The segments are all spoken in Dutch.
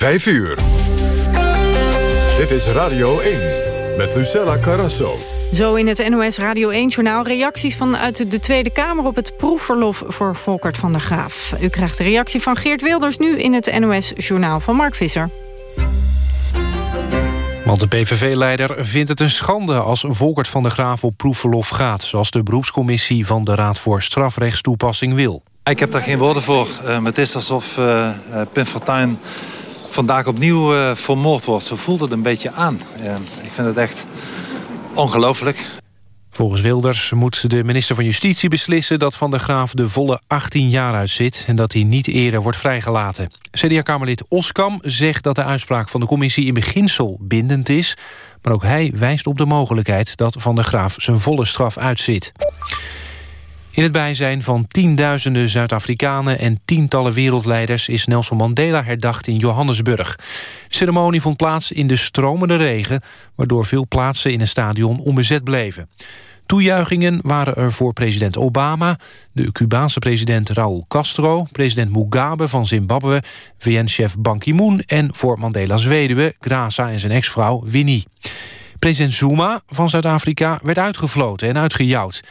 5 uur. Dit is Radio 1 met Lucella Carrasso. Zo in het NOS Radio 1-journaal reacties vanuit de Tweede Kamer... op het proefverlof voor Volkert van der Graaf. U krijgt de reactie van Geert Wilders nu in het NOS-journaal van Mark Visser. Want de PVV-leider vindt het een schande als Volkert van der Graaf op proefverlof gaat... zoals de beroepscommissie van de Raad voor Strafrechtstoepassing wil. Ik heb daar geen woorden voor. Uh, het is alsof uh, Pim Fortuyn vandaag opnieuw uh, vermoord wordt. Zo voelt het een beetje aan. ik vind het echt ongelooflijk. Volgens Wilders moet de minister van Justitie beslissen... dat Van der Graaf de volle 18 jaar uitzit... en dat hij niet eerder wordt vrijgelaten. CDA-kamerlid Oskam zegt dat de uitspraak van de commissie... in beginsel bindend is... maar ook hij wijst op de mogelijkheid... dat Van der Graaf zijn volle straf uitzit. In het bijzijn van tienduizenden Zuid-Afrikanen en tientallen wereldleiders is Nelson Mandela herdacht in Johannesburg. De ceremonie vond plaats in de stromende regen, waardoor veel plaatsen in het stadion onbezet bleven. Toejuichingen waren er voor president Obama, de Cubaanse president Raúl Castro, president Mugabe van Zimbabwe, VN-chef Ban Ki-moon en voor Mandela's weduwe, Graça en zijn ex-vrouw Winnie. President Zuma van Zuid-Afrika werd uitgefloten en uitgejouwd.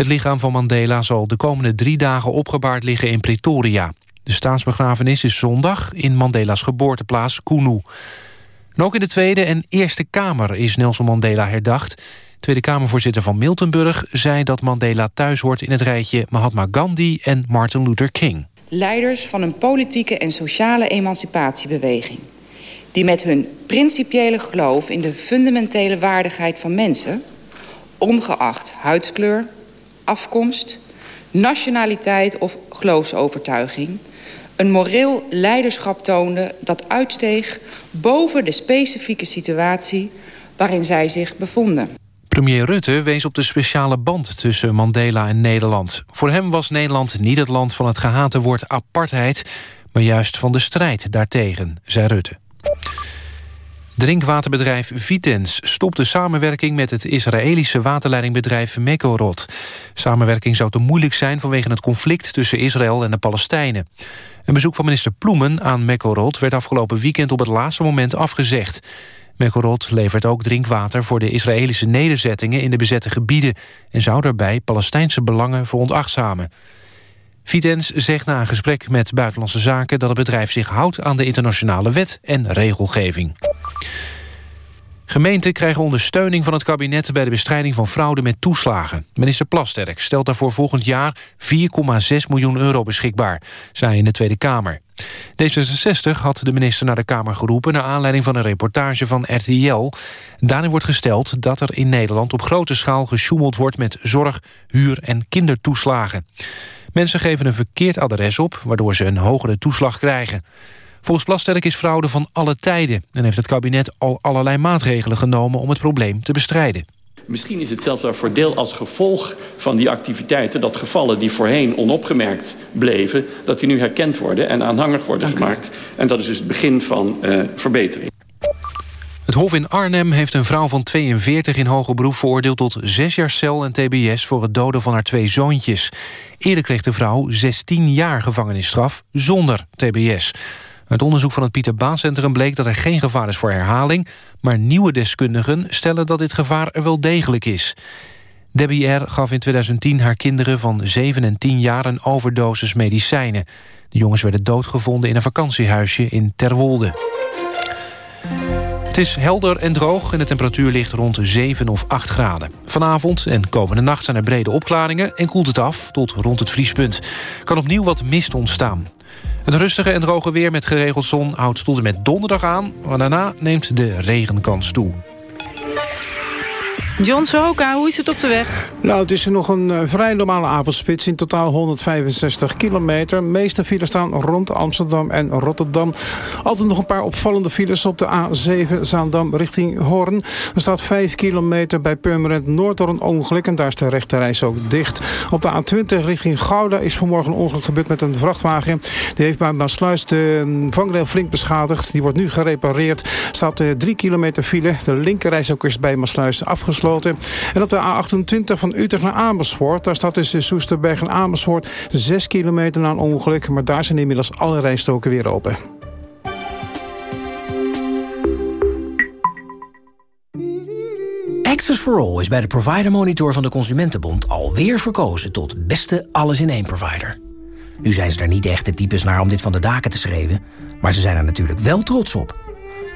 Het lichaam van Mandela zal de komende drie dagen opgebaard liggen in Pretoria. De staatsbegrafenis is zondag in Mandela's geboorteplaats Kunu. En ook in de Tweede en Eerste Kamer is Nelson Mandela herdacht. Tweede Kamervoorzitter van Miltenburg zei dat Mandela thuis hoort in het rijtje Mahatma Gandhi en Martin Luther King. Leiders van een politieke en sociale emancipatiebeweging die met hun principiële geloof in de fundamentele waardigheid van mensen... ongeacht huidskleur, afkomst, nationaliteit of geloofsovertuiging... een moreel leiderschap toonde dat uitsteeg boven de specifieke situatie waarin zij zich bevonden. Premier Rutte wees op de speciale band tussen Mandela en Nederland. Voor hem was Nederland niet het land van het gehate woord apartheid... maar juist van de strijd daartegen, zei Rutte. Drinkwaterbedrijf Vitens stopt de samenwerking met het Israëlische waterleidingbedrijf Mekorot. Samenwerking zou te moeilijk zijn vanwege het conflict tussen Israël en de Palestijnen. Een bezoek van minister Ploemen aan Mekorot werd afgelopen weekend op het laatste moment afgezegd. Mekorot levert ook drinkwater voor de Israëlische nederzettingen in de bezette gebieden en zou daarbij Palestijnse belangen veronachtzamen. Vitens zegt na een gesprek met Buitenlandse Zaken... dat het bedrijf zich houdt aan de internationale wet en regelgeving. Gemeenten krijgen ondersteuning van het kabinet... bij de bestrijding van fraude met toeslagen. Minister Plasterk stelt daarvoor volgend jaar 4,6 miljoen euro beschikbaar... zei in de Tweede Kamer. D66 had de minister naar de Kamer geroepen... naar aanleiding van een reportage van RTL. Daarin wordt gesteld dat er in Nederland op grote schaal gesjoemeld wordt... met zorg, huur en kindertoeslagen. Mensen geven een verkeerd adres op, waardoor ze een hogere toeslag krijgen. Volgens Plasterk is fraude van alle tijden... en heeft het kabinet al allerlei maatregelen genomen om het probleem te bestrijden. Misschien is het zelfs wel voordeel als gevolg van die activiteiten... dat gevallen die voorheen onopgemerkt bleven... dat die nu herkend worden en aanhangig worden gemaakt. En dat is dus het begin van uh, verbetering. Het Hof in Arnhem heeft een vrouw van 42 in hoger beroep veroordeeld... tot zes jaar cel en tbs voor het doden van haar twee zoontjes. Eerder kreeg de vrouw 16 jaar gevangenisstraf zonder tbs. Uit onderzoek van het Pieter Baan Centrum bleek dat er geen gevaar is voor herhaling... maar nieuwe deskundigen stellen dat dit gevaar er wel degelijk is. Debbie R. gaf in 2010 haar kinderen van 7 en 10 jaar een overdosis medicijnen. De jongens werden doodgevonden in een vakantiehuisje in Terwolde. Het is helder en droog en de temperatuur ligt rond 7 of 8 graden. Vanavond en komende nacht zijn er brede opklaringen... en koelt het af tot rond het vriespunt. Kan opnieuw wat mist ontstaan. Het rustige en droge weer met geregeld zon houdt tot en met donderdag aan... maar daarna neemt de regenkans toe. John Sohoka, hoe is het op de weg? Nou, het is nog een uh, vrij normale avondspits. In totaal 165 kilometer. De meeste files staan rond Amsterdam en Rotterdam. Altijd nog een paar opvallende files op de A7 Zaandam richting Hoorn. Er staat 5 kilometer bij Purmerend Noord door een ongeluk. En daar is de rechterreis ook dicht. Op de A20 richting Gouda is vanmorgen een ongeluk gebeurd met een vrachtwagen. Die heeft bij Maasluis de mm, vangrail flink beschadigd. Die wordt nu gerepareerd. Er staat 3 uh, kilometer file. De linkerreis ook is bij Maasluis afgesloten. En op de A28 van Utrecht naar Amersfoort, daar staat in Soesterberg en Amersfoort 6 kilometer na een ongeluk. Maar daar zijn inmiddels alle rijstoken weer open. Access for All is bij de Provider Monitor van de Consumentenbond alweer verkozen tot beste alles-in-één provider. Nu zijn ze er niet echt de types naar om dit van de daken te schreeuwen, maar ze zijn er natuurlijk wel trots op.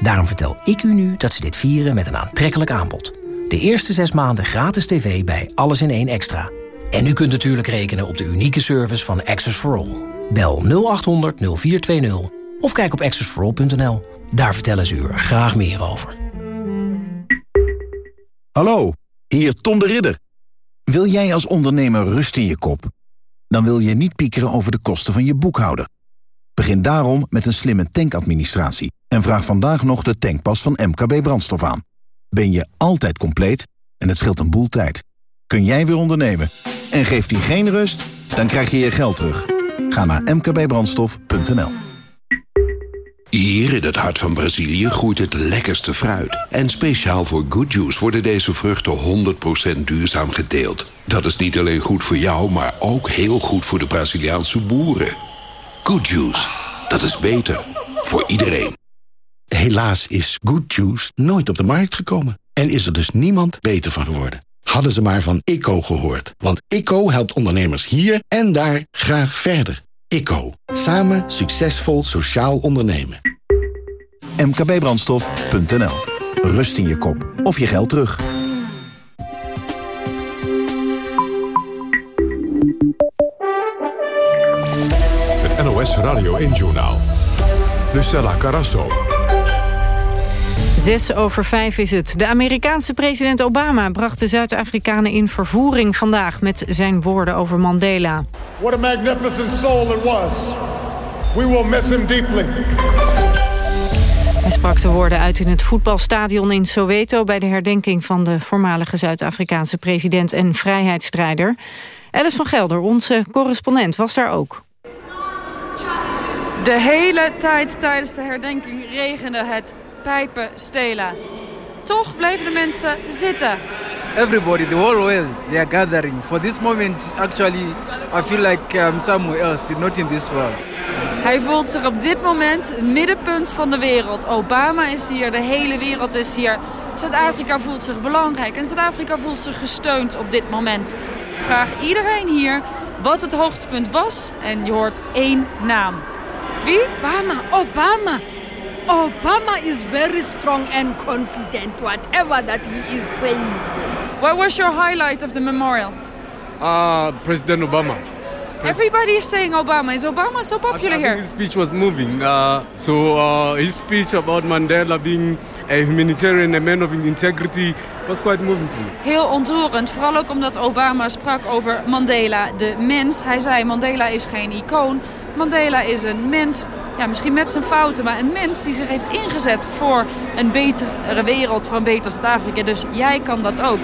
Daarom vertel ik u nu dat ze dit vieren met een aantrekkelijk aanbod. De eerste zes maanden gratis tv bij Alles in één Extra. En u kunt natuurlijk rekenen op de unieke service van Access for All. Bel 0800 0420 of kijk op accessforall.nl. Daar vertellen ze u er graag meer over. Hallo, hier Tom de Ridder. Wil jij als ondernemer rust in je kop? Dan wil je niet piekeren over de kosten van je boekhouder. Begin daarom met een slimme tankadministratie en vraag vandaag nog de tankpas van MKB Brandstof aan. Ben je altijd compleet en het scheelt een boel tijd. Kun jij weer ondernemen en geeft die geen rust? Dan krijg je je geld terug. Ga naar mkbbrandstof.nl Hier in het hart van Brazilië groeit het lekkerste fruit. En speciaal voor Good Juice worden deze vruchten 100% duurzaam geteeld. Dat is niet alleen goed voor jou, maar ook heel goed voor de Braziliaanse boeren. Good Juice, dat is beter voor iedereen. Helaas is Good Juice nooit op de markt gekomen. En is er dus niemand beter van geworden. Hadden ze maar van ICO gehoord. Want ICO helpt ondernemers hier en daar graag verder. ICO. Samen succesvol sociaal ondernemen. mkbbrandstof.nl Rust in je kop of je geld terug. Het NOS Radio 1-journaal. Lucella Carasso. Zes over vijf is het. De Amerikaanse president Obama bracht de Zuid-Afrikanen in vervoering vandaag... met zijn woorden over Mandela. What a magnificent soul it was. We will miss him deeply. Hij sprak de woorden uit in het voetbalstadion in Soweto... bij de herdenking van de voormalige Zuid-Afrikaanse president en vrijheidsstrijder. Alice van Gelder, onze correspondent, was daar ook. De hele tijd tijdens de herdenking regende het pijpen stelen. Toch bleven de mensen zitten. Everybody, the whole world, they are gathering. For this moment, actually, I feel like I'm somewhere else, not in this world. Hij voelt zich op dit moment het middenpunt van de wereld. Obama is hier, de hele wereld is hier. Zuid-Afrika voelt zich belangrijk en Zuid-Afrika voelt zich gesteund op dit moment. Ik vraag iedereen hier wat het hoogtepunt was en je hoort één naam. Wie? Obama, Obama. Obama is very strong and confident, whatever that he is saying. What was your highlight of the memorial? Uh, President Obama. Everybody is saying Obama. Is Obama so popular I here? think his speech was moving. Uh, so uh, his speech about Mandela being a humanitarian, a man of integrity, was quite moving to me. Heel ontroerend, vooral ook omdat Obama sprak over Mandela, de mens. Hij zei Mandela is geen icoon, Mandela is een mens, ja, misschien met zijn fouten, maar een mens die zich heeft ingezet voor een betere wereld, voor een beter Zuid-Afrika. Dus jij kan dat ook.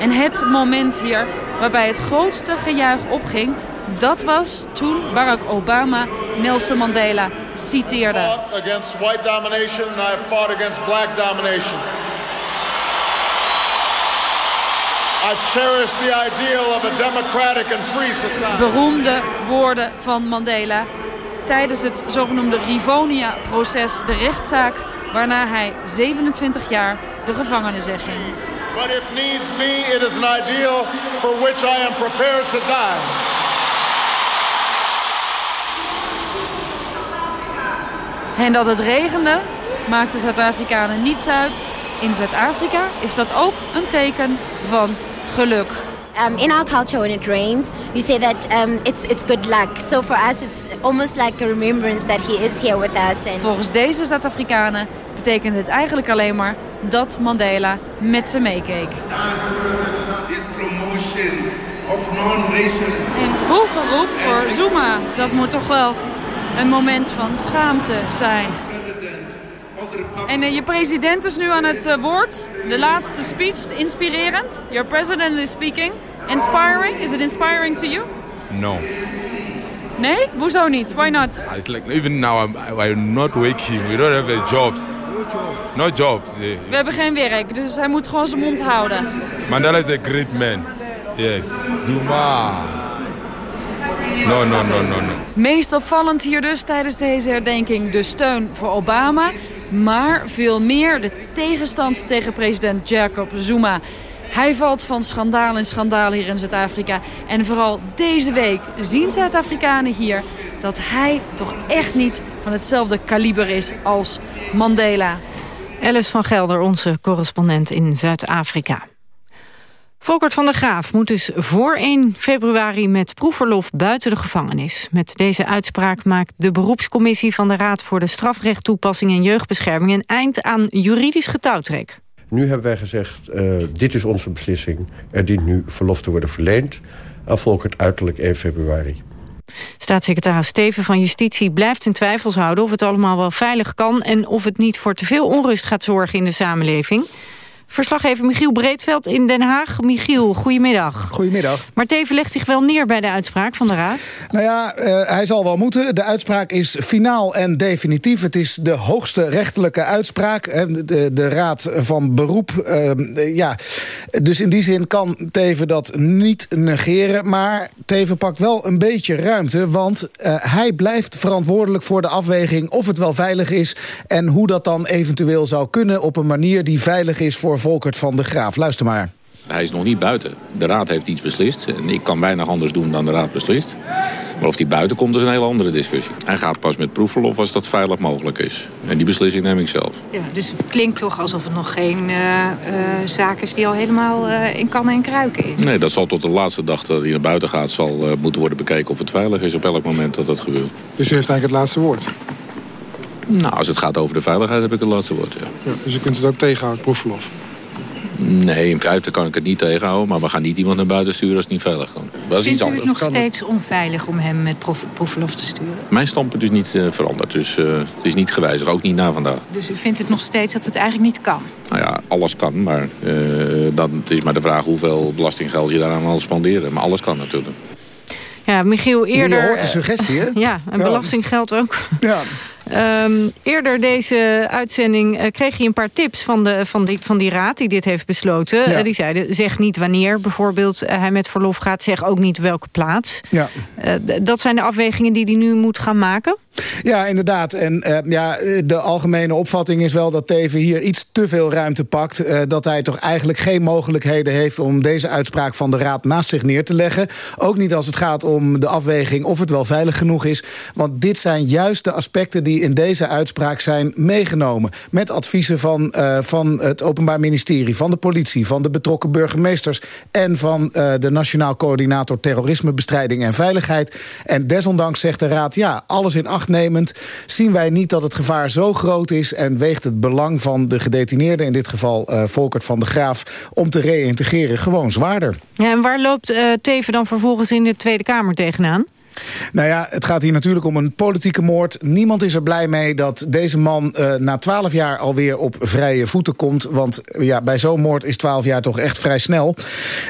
En het moment hier waarbij het grootste gejuich opging, dat was toen Barack Obama Nelson Mandela citeerde. Against white domination and I fought against black domination. The ideal of a democratic and free society. Beroemde woorden van Mandela tijdens het zogenoemde Rivonia-proces, de rechtszaak waarna hij 27 jaar de gevangenis in ging. But if needs be, it is an ideal for which I am prepared to die. En dat het regende maakte Zuid-Afrikanen niets uit. In Zuid-Afrika is dat ook een teken van geluk. Um, in our culture, when it rains, we say that um, it's it's good luck. So for us, it's almost like a remembrance that he is here with us. And Volgens deze Zuid-Afrikanen betekent het eigenlijk alleen maar dat Mandela met ze meekeek. This promotion of non-racialism. En boegeroep voor Zuma, dat moet toch wel een moment van schaamte zijn. En uh, je president is nu aan het uh, woord. De laatste speech, inspirerend. Your president is speaking. Inspiring? Is it inspiring to you? No. Nee? Hoezo niet? Why not? It's like even now I'm, I'm not working. We don't have a jobs. No jobs. Yeah. We hebben geen werk, dus hij moet gewoon zijn mond houden. Mandela is a great man. Yes. Zuma. No, no, no, no, no. Meest opvallend hier dus tijdens deze herdenking de steun voor Obama. Maar veel meer de tegenstand tegen president Jacob Zuma. Hij valt van schandaal in schandaal hier in Zuid-Afrika. En vooral deze week zien Zuid-Afrikanen hier dat hij toch echt niet van hetzelfde kaliber is als Mandela. Alice van Gelder, onze correspondent in Zuid-Afrika. Volkert van der Graaf moet dus voor 1 februari met proefverlof buiten de gevangenis. Met deze uitspraak maakt de beroepscommissie van de Raad voor de Strafrechttoepassing en Jeugdbescherming een eind aan juridisch getouwtrek. Nu hebben wij gezegd, uh, dit is onze beslissing. Er dient nu verlof te worden verleend aan Volkert uiterlijk 1 februari. Staatssecretaris Steven van Justitie blijft in twijfels houden... of het allemaal wel veilig kan en of het niet voor te veel onrust gaat zorgen in de samenleving. Verslaggever Michiel Breedveld in Den Haag. Michiel, goedemiddag. Goedemiddag. Maar Teven legt zich wel neer bij de uitspraak van de Raad. Nou ja, uh, hij zal wel moeten. De uitspraak is finaal en definitief. Het is de hoogste rechterlijke uitspraak. De, de Raad van Beroep. Uh, ja. Dus in die zin kan Teven dat niet negeren. Maar Teven pakt wel een beetje ruimte. Want uh, hij blijft verantwoordelijk voor de afweging... of het wel veilig is en hoe dat dan eventueel zou kunnen... op een manier die veilig is voor Volkert van de Graaf. Luister maar. Hij is nog niet buiten. De Raad heeft iets beslist. En ik kan weinig anders doen dan de Raad beslist. Maar of hij buiten komt, is een hele andere discussie. Hij gaat pas met proefverlof als dat veilig mogelijk is. En die beslissing neem ik zelf. Ja, dus het klinkt toch alsof het nog geen uh, uh, zaak is die al helemaal uh, in kannen en kruiken is? Nee, dat zal tot de laatste dag dat hij naar buiten gaat... zal moeten worden bekeken of het veilig is op elk moment dat dat gebeurt. Dus u heeft eigenlijk het laatste woord? Nou, als het gaat over de veiligheid heb ik het laatste woord, ja. ja dus u kunt het ook tegenhouden, proefverlof? Nee, in feite kan ik het niet tegenhouden. Maar we gaan niet iemand naar buiten sturen als het niet veilig kan. Dat is Vindt u het nog steeds onveilig om hem met proef, proefverlof te sturen? Mijn standpunt is niet uh, veranderd. Dus uh, het is niet gewijzigd. Ook niet na vandaag. Dus u vindt het nog steeds dat het eigenlijk niet kan? Nou ja, alles kan. Maar uh, dan, het is maar de vraag hoeveel belastinggeld je daaraan wil spanderen. Maar alles kan natuurlijk. Ja, Michiel, eerder... Je hoort de suggestie, hè? Ja, en ja. belastinggeld ook. Ja. Um, eerder deze uitzending uh, kreeg hij een paar tips van, de, van, die, van die raad die dit heeft besloten. Ja. Uh, die zeiden, zeg niet wanneer bijvoorbeeld uh, hij met verlof gaat. Zeg ook niet welke plaats. Ja. dat zijn de afwegingen die hij nu moet gaan maken? Ja, inderdaad. En uh, ja, de algemene opvatting is wel dat Teven hier iets te veel ruimte pakt. Uh, dat hij toch eigenlijk geen mogelijkheden heeft om deze uitspraak van de Raad naast zich neer te leggen. Ook niet als het gaat om de afweging of het wel veilig genoeg is. Want dit zijn juist de aspecten die in deze uitspraak zijn meegenomen. Met adviezen van, uh, van het Openbaar Ministerie, van de politie, van de betrokken burgemeesters en van de Nationaal Coördinator Terrorismebestrijding en Veiligheid. En desondanks zegt de Raad, ja, alles in acht zien wij niet dat het gevaar zo groot is... en weegt het belang van de gedetineerde, in dit geval uh, Volkert van de Graaf... om te reïntegreren gewoon zwaarder. Ja, en waar loopt uh, Teven dan vervolgens in de Tweede Kamer tegenaan? Nou ja, het gaat hier natuurlijk om een politieke moord. Niemand is er blij mee dat deze man uh, na twaalf jaar alweer op vrije voeten komt. Want ja, bij zo'n moord is twaalf jaar toch echt vrij snel.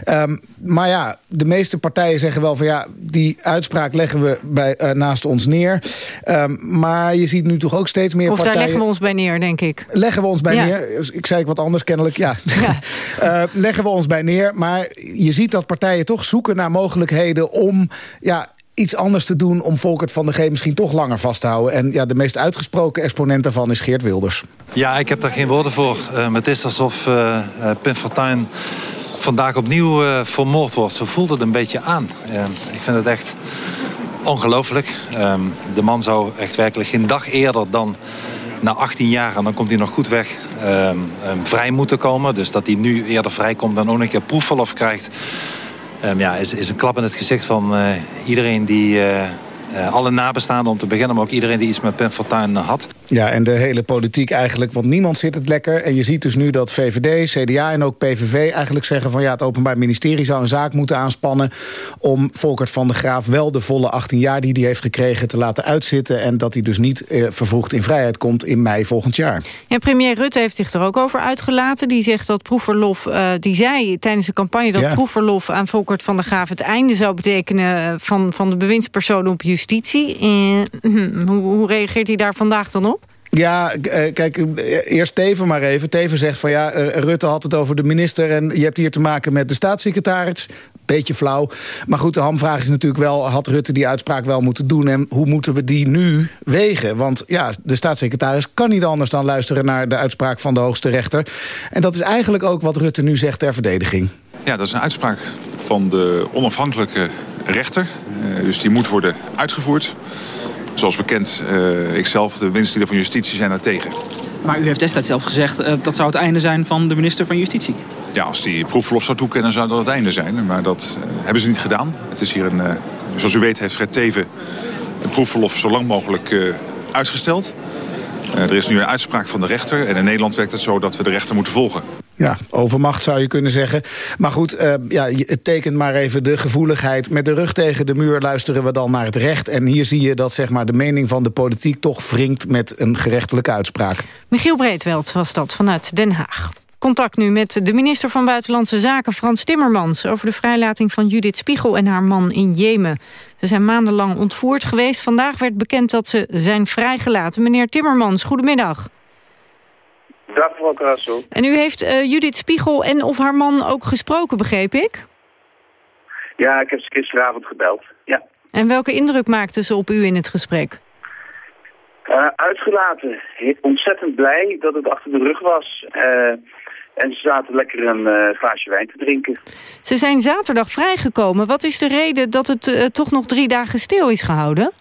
Um, maar ja, de meeste partijen zeggen wel van ja, die uitspraak leggen we bij, uh, naast ons neer. Um, maar je ziet nu toch ook steeds meer of partijen... Of daar leggen we ons bij neer, denk ik. Leggen we ons bij ja. neer. Ik zei ik wat anders kennelijk, ja. ja. uh, leggen we ons bij neer. Maar je ziet dat partijen toch zoeken naar mogelijkheden om... Ja, iets anders te doen om Volkert van de G misschien toch langer vast te houden. En ja, de meest uitgesproken exponent daarvan is Geert Wilders. Ja, ik heb daar geen woorden voor. Uh, het is alsof uh, Pim Fortuyn vandaag opnieuw vermoord wordt. Zo voelt het een beetje aan. Uh, ik vind het echt ongelooflijk. Um, de man zou echt werkelijk geen dag eerder dan na 18 jaar, en dan komt hij nog goed weg, um, vrij moeten komen. Dus dat hij nu eerder vrijkomt dan ook een keer proefverlof krijgt. Um, ja, is, is een klap in het gezicht van uh, iedereen die... Uh, uh, alle nabestaanden om te beginnen, maar ook iedereen die iets met Pim Fortuyn had. Ja, en de hele politiek eigenlijk, want niemand zit het lekker. En je ziet dus nu dat VVD, CDA en ook PVV eigenlijk zeggen van... ja, het Openbaar Ministerie zou een zaak moeten aanspannen... om Volkert van de Graaf wel de volle 18 jaar die hij heeft gekregen te laten uitzitten... en dat hij dus niet uh, vervroegd in vrijheid komt in mei volgend jaar. Ja, premier Rutte heeft zich er ook over uitgelaten. Die zegt dat proefverlof, uh, die zei tijdens de campagne... dat ja. proefverlof aan Volkert van de Graaf het einde zou betekenen... van, van de bewindspersoon op justitie. En, hoe, hoe reageert hij daar vandaag dan op? Ja, eh, kijk, eh, eerst Teven maar even. Teven zegt van ja, eh, Rutte had het over de minister... en je hebt hier te maken met de staatssecretaris. Beetje flauw. Maar goed, de hamvraag is natuurlijk wel... had Rutte die uitspraak wel moeten doen... en hoe moeten we die nu wegen? Want ja, de staatssecretaris kan niet anders dan luisteren... naar de uitspraak van de hoogste rechter. En dat is eigenlijk ook wat Rutte nu zegt ter verdediging. Ja, dat is een uitspraak van de onafhankelijke rechter. dus die moet worden uitgevoerd. Zoals bekend, uh, ikzelf, de ministerie van Justitie zijn daar tegen. Maar u heeft destijds zelf gezegd uh, dat zou het einde zijn van de minister van Justitie. Ja, als die proefverlof zou toekennen zou dat het einde zijn. Maar dat uh, hebben ze niet gedaan. Het is hier een, zoals u weet heeft Fred Teven een proefverlof zo lang mogelijk uitgesteld. er is nu een uitspraak van de rechter. En in Nederland werkt het zo dat we de rechter moeten volgen. Ja, overmacht zou je kunnen zeggen. Maar goed, uh, ja, het tekent maar even de gevoeligheid. Met de rug tegen de muur luisteren we dan naar het recht. En hier zie je dat zeg maar, de mening van de politiek toch wringt met een gerechtelijke uitspraak. Michiel Breedveld was dat vanuit Den Haag. Contact nu met de minister van Buitenlandse Zaken Frans Timmermans... over de vrijlating van Judith Spiegel en haar man in Jemen. Ze zijn maandenlang ontvoerd geweest. Vandaag werd bekend dat ze zijn vrijgelaten. Meneer Timmermans, goedemiddag. Dag mevrouw Carasso. En u heeft uh, Judith Spiegel en of haar man ook gesproken, begreep ik? Ja, ik heb ze gisteravond gebeld, ja. En welke indruk maakte ze op u in het gesprek? Uh, uitgelaten. Ontzettend blij dat het achter de rug was. Uh, en ze zaten lekker een glaasje wijn te drinken. Ze zijn zaterdag vrijgekomen. Wat is de reden dat het toch nog drie dagen stil is gehouden?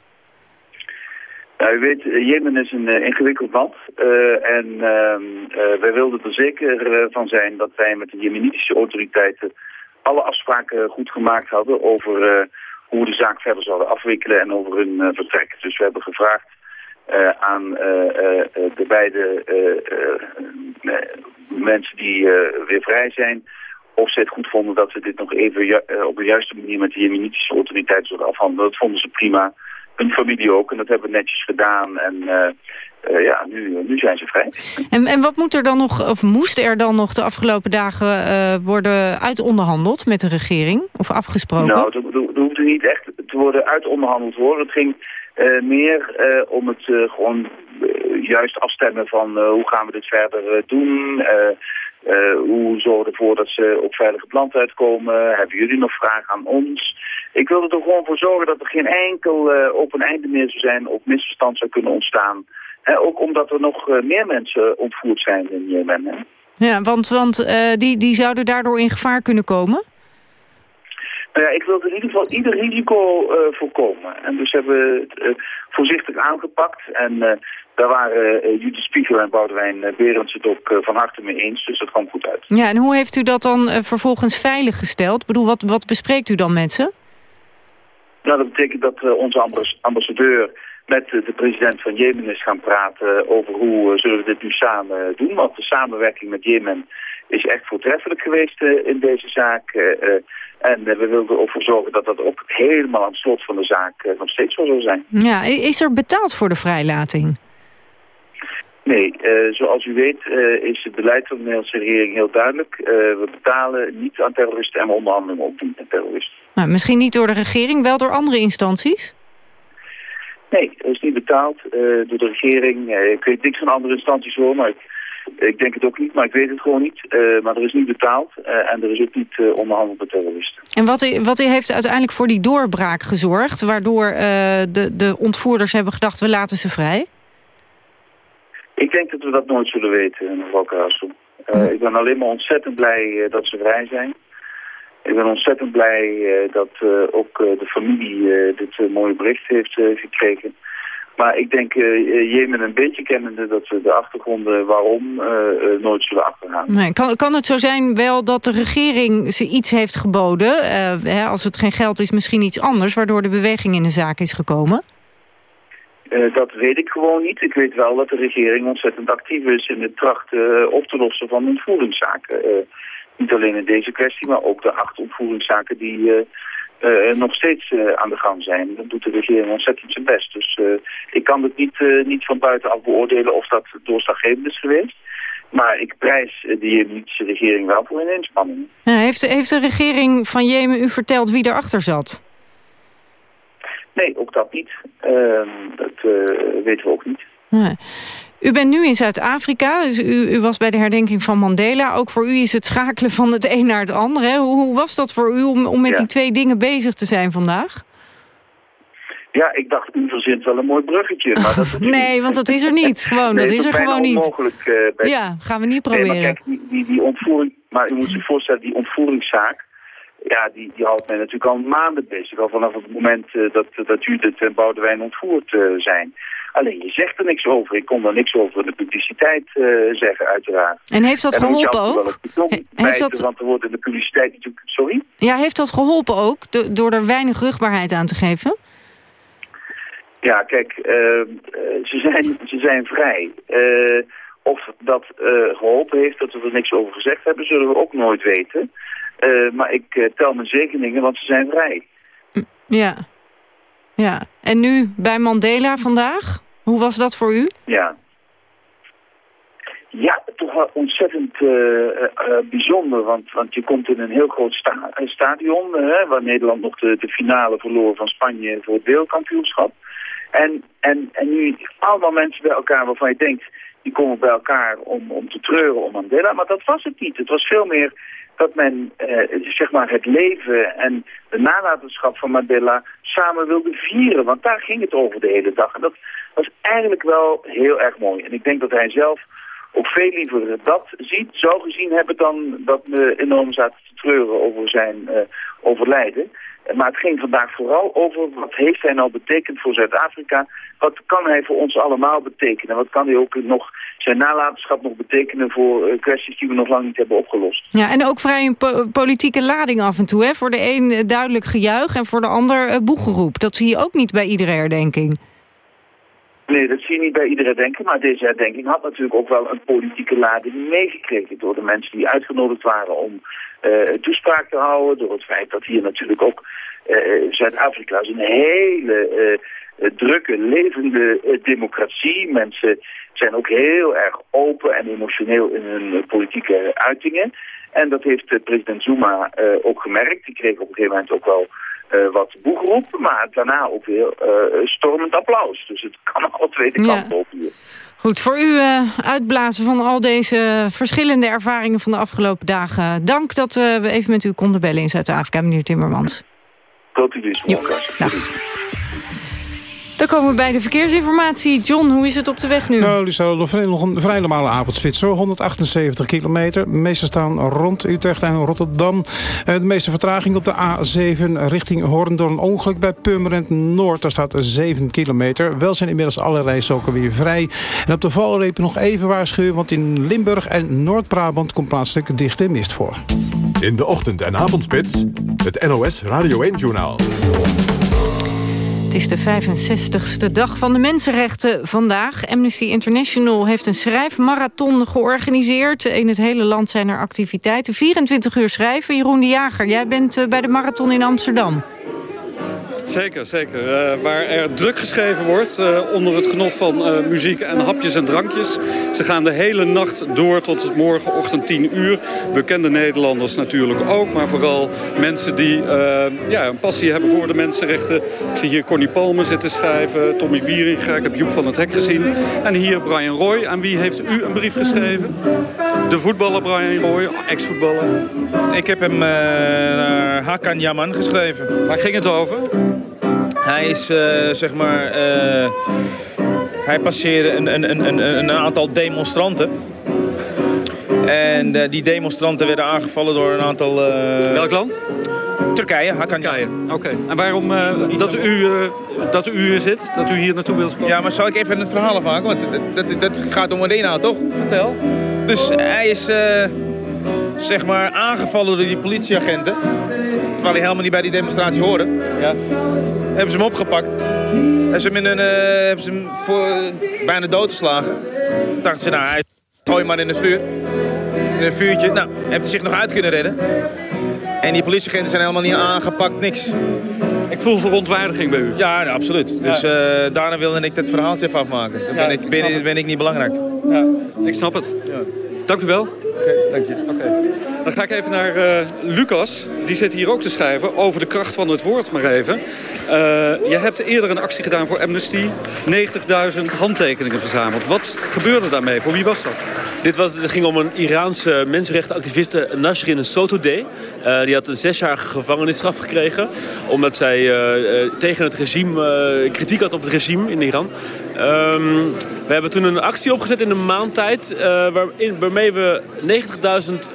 Nou, u weet, eh, Jemen is een uh, ingewikkeld land. Uh, en uh, wij wilden er zeker van zijn dat wij met de Jemenitische autoriteiten alle afspraken goed gemaakt hadden over hoe we de zaak verder zouden afwikkelen en over hun vertrek. Dus we hebben gevraagd aan de beide mensen die weer vrij zijn of ze het goed vonden dat we dit nog even op de juiste manier met de Jemenitische autoriteiten zouden afhandelen. Dat vonden ze prima hun familie ook. En dat hebben we netjes gedaan. En uh, ja, nu, nu zijn ze vrij. En, en wat moet er dan nog, of moest er dan nog de afgelopen dagen uh, worden uitonderhandeld met de regering? Of afgesproken? Nou, er, er hoefde niet echt te worden uitonderhandeld hoor. Het ging uh, meer om het gewoon juist afstemmen van hoe gaan we dit verder doen... Uh, hoe zorgen we ervoor dat ze op veilige plant uitkomen? Hebben jullie nog vragen aan ons? Ik wil er gewoon voor zorgen dat er geen enkel uh, open einde meer zou zijn of misverstand zou kunnen ontstaan. ook omdat er nog uh, meer mensen ontvoerd zijn in Jemen. Hè? Ja, want, want die, die zouden daardoor in gevaar kunnen komen? Nou ja, ik wil in ieder geval ieder risico voorkomen. En dus hebben we het voorzichtig aangepakt. En daar waren uh, Judith Spiegel en Boudewijn uh, Berends het ook uh, van harte mee eens. Dus dat kwam goed uit. Ja, en hoe heeft u dat dan vervolgens veilig gesteld? Ik bedoel, wat, wat bespreekt u dan met ze? Nou, dat betekent dat onze ambassadeur met de president van Jemen is gaan praten over hoe zullen we dit nu samen doen. Want de samenwerking met Jemen is echt voortreffelijk geweest in deze zaak. En we wilden ervoor zorgen dat dat ook helemaal aan het slot van de zaak nog steeds zo zal zijn. Ja, is er betaald voor de vrijlating? Nee, uh, zoals u weet uh, is het beleid van de Nederlandse regering heel duidelijk. Uh, we betalen niet aan terroristen en we onderhandelen ook niet aan terroristen. Nou, misschien niet door de regering, wel door andere instanties? Nee, het is niet betaald door de regering. ik weet niks van andere instanties hoor, maar ik, ik, denk het ook niet. Maar ik weet het gewoon niet. maar er is niet betaald en er is ook niet onderhandeld met terroristen. En wat, wat heeft uiteindelijk voor die doorbraak gezorgd... waardoor de, de ontvoerders hebben gedacht, we laten ze vrij? Ik denk dat we dat nooit zullen weten, mevrouw Karassel. Uh, ik ben alleen maar ontzettend blij uh, dat ze vrij zijn. Ik ben ontzettend blij uh, dat ook de familie dit mooie bericht heeft gekregen. Maar ik denk Jemen een beetje kennende dat we de achtergronden waarom nooit zullen achtergaan. Nee, kan, kan het zo zijn wel dat de regering ze iets heeft geboden? Hè, als het geen geld is, misschien iets anders, waardoor de beweging in de zaak is gekomen? Uh, dat weet ik gewoon niet. Ik weet wel dat de regering ontzettend actief is in het trachten uh, op te lossen van ontvoeringszaken. Uh, niet alleen in deze kwestie, maar ook de acht ontvoeringszaken die nog steeds aan de gang zijn. Dat doet de regering ontzettend zijn best. Dus ik kan het niet, niet van buitenaf beoordelen of dat doorslaggevend is geweest. Maar ik prijs de Jemenitische regering wel voor hun inspanningen. Ja, heeft, heeft de regering van Jemen u verteld wie erachter zat? Nee, ook dat niet. Uh, dat uh, weten we ook niet. Nee. U bent nu in Zuid-Afrika, dus u, u, was bij de herdenking van Mandela. Ook voor u is het schakelen van het een naar het andere. Hoe, hoe, was dat voor u om, om met die twee dingen bezig te zijn vandaag? Ja, ik dacht, u verzint wel een mooi bruggetje. Maar dat nee, want dat is er niet. Gewoon, nee, dat is er gewoon niet. onmogelijk. Uh, bij... Ja, gaan we niet proberen. Nee, maar kijk, die, die, die, ontvoering... Maar u moet zich voorstellen, die ontvoeringszaak... Ja, die, die houdt mij natuurlijk al maanden bezig. Al vanaf het moment uh, dat, dat Judith en Boudewijn ontvoerd uh, zijn. Alleen, je zegt er niks over. Ik kon er niks over in de publiciteit zeggen, uiteraard. En heeft dat en geholpen ook? Heeft dat... Want er wordt in de publiciteit natuurlijk... Sorry? Ja, heeft dat geholpen ook? door er weinig rugbaarheid aan te geven? Ja, kijk, uh, ze, zijn, ze zijn vrij. Of dat geholpen heeft, dat we er niks over gezegd hebben, zullen we ook nooit weten. Maar ik tel mijn zegeningen, want ze zijn vrij. Ja. ja. En nu bij Mandela vandaag? Hoe was dat voor u? Ja. Ja, toch wel ontzettend bijzonder, want, want je komt in een heel groot sta stadion... waar Nederland nog de, de finale verloor van Spanje voor het wereldkampioenschap... En, en, en nu allemaal mensen bij elkaar waarvan je denkt, die komen bij elkaar om, om te treuren om Mandela. Maar dat was het niet. Het was veel meer dat men eh, zeg maar het leven en de nalatenschap van Mandela samen wilde vieren. Want daar ging het over de hele dag. En dat was eigenlijk wel heel erg mooi. En ik denk dat hij zelf ook veel liever dat ziet, zou gezien hebben dan dat we enorm zaten te treuren over zijn uh, overlijden. Maar het ging vandaag vooral over wat heeft hij nou betekend voor Zuid-Afrika. Wat kan hij voor ons allemaal betekenen? Wat kan hij ook nog zijn nalatenschap nog betekenen voor uh, kwesties die we nog lang niet hebben opgelost? Ja, en ook vrij een po politieke lading af en toe. Hè? Voor de een duidelijk gejuich en voor de ander uh, boegeroep. Dat zie je ook niet bij iedere herdenking. Nee, dat zie je niet bij iedere denken, maar deze herdenking had natuurlijk ook wel een politieke lading meegekregen door de mensen die uitgenodigd waren om uh, toespraak te houden, door het feit dat hier natuurlijk ook uh, Zuid-Afrika is een hele uh, drukke, levende democratie. Mensen zijn ook heel erg open en emotioneel in hun politieke uitingen. En dat heeft president Zuma ook gemerkt. Die kreeg op een gegeven moment ook wel uh, wat boegeroep, maar daarna ook weer uh, stormend applaus. Dus het kan alle twee de kant op hier. Goed, voor u uh, uitblazen van al deze verschillende ervaringen van de afgelopen dagen. Dank dat we even met u konden bellen in Zuid-Afrika, meneer Timmermans. Tot u dus, dan komen we bij de verkeersinformatie. John, hoe is het op de weg nu? Nou, die staat nog, nog een vrij normale avondspits. Zo 178 kilometer. De meeste staan rond Utrecht en Rotterdam. Eh, de meeste vertraging op de A7 richting Hoorn door een ongeluk bij Purmerend Noord. Daar staat 7 kilometer. Wel zijn inmiddels alle rijstroken weer vrij. En op de valreep nog even waarschuwen, want in Limburg en Noord-Brabant komt plaatselijk dichte mist voor. In de ochtend- en avondspits, het NOS Radio 1-journaal. Het is de 65ste dag van de mensenrechten vandaag. Amnesty International heeft een schrijfmarathon georganiseerd. In het hele land zijn er activiteiten. 24 uur schrijven. Jeroen de Jager, jij bent eh, bij de marathon in Amsterdam. Zeker, zeker. Uh, waar er druk geschreven wordt uh, onder het genot van uh, muziek en hapjes en drankjes. Ze gaan de hele nacht door tot het morgenochtend 10 uur. Bekende Nederlanders natuurlijk ook, maar vooral mensen die ja, een passie hebben voor de mensenrechten. Ik zie hier Connie Palmer zitten schrijven, Tommy Wieringa, ik heb Joep van het Hek gezien. En hier Brian Roy. Aan wie heeft u een brief geschreven? De voetballer Brian Roy, ex-voetballer. Ik heb hem naar Hakan Yaman geschreven. Waar ging het over? Hij is, uh, zeg maar... Uh, hij passeerde een, een, een, een, een aantal demonstranten. En uh, die demonstranten werden aangevallen door een aantal... Welk land? Turkije, Hakan. Turkije, oké. Okay. En waarom dat, u, dat u hier zit? Dat u hier naartoe wilt komen? Ja, maar zal ik even het verhaal afmaken? Want dat, dat, dat gaat om inhoud, toch? Vertel. Dus hij is, zeg maar, aangevallen door die politieagenten. Terwijl hij helemaal niet bij die demonstratie hoorde. Ja hebben ze hem opgepakt. Hebben ze hem, in een, uh, hebben ze hem voor, bijna doodgeslagen. Dachten ze, nou, hij gooi maar in het vuur. In een vuurtje. Nou, heeft hij zich nog uit kunnen redden. En die politieagenten zijn helemaal niet aangepakt, niks. Ik voel verontwaardiging bij u. Ja, nou, absoluut. Dus uh, daarna wilde ik dat verhaaltje even afmaken. Dan ben, ik, ben, ben ik niet belangrijk. Ja, ik snap het. Ja. Dank u wel. Oké, dank je. Dan ga ik even naar eh, Lucas. Die zit hier ook te schrijven over de kracht van het woord maar even. Eh, je hebt eerder een actie gedaan voor Amnesty. 90.000 handtekeningen verzameld. Wat gebeurde daarmee? Voor wie was dat? Dit was, het ging om een Iraanse mensenrechtenactiviste Nasrin Sotoudeh. Uh, die had een zesjarige gevangenisstraf gekregen. Omdat zij uh, tegen het regime, kritiek had op het regime in Iran. Um, we hebben toen een actie opgezet in een maand tijd. waarin, waarmee we 90.000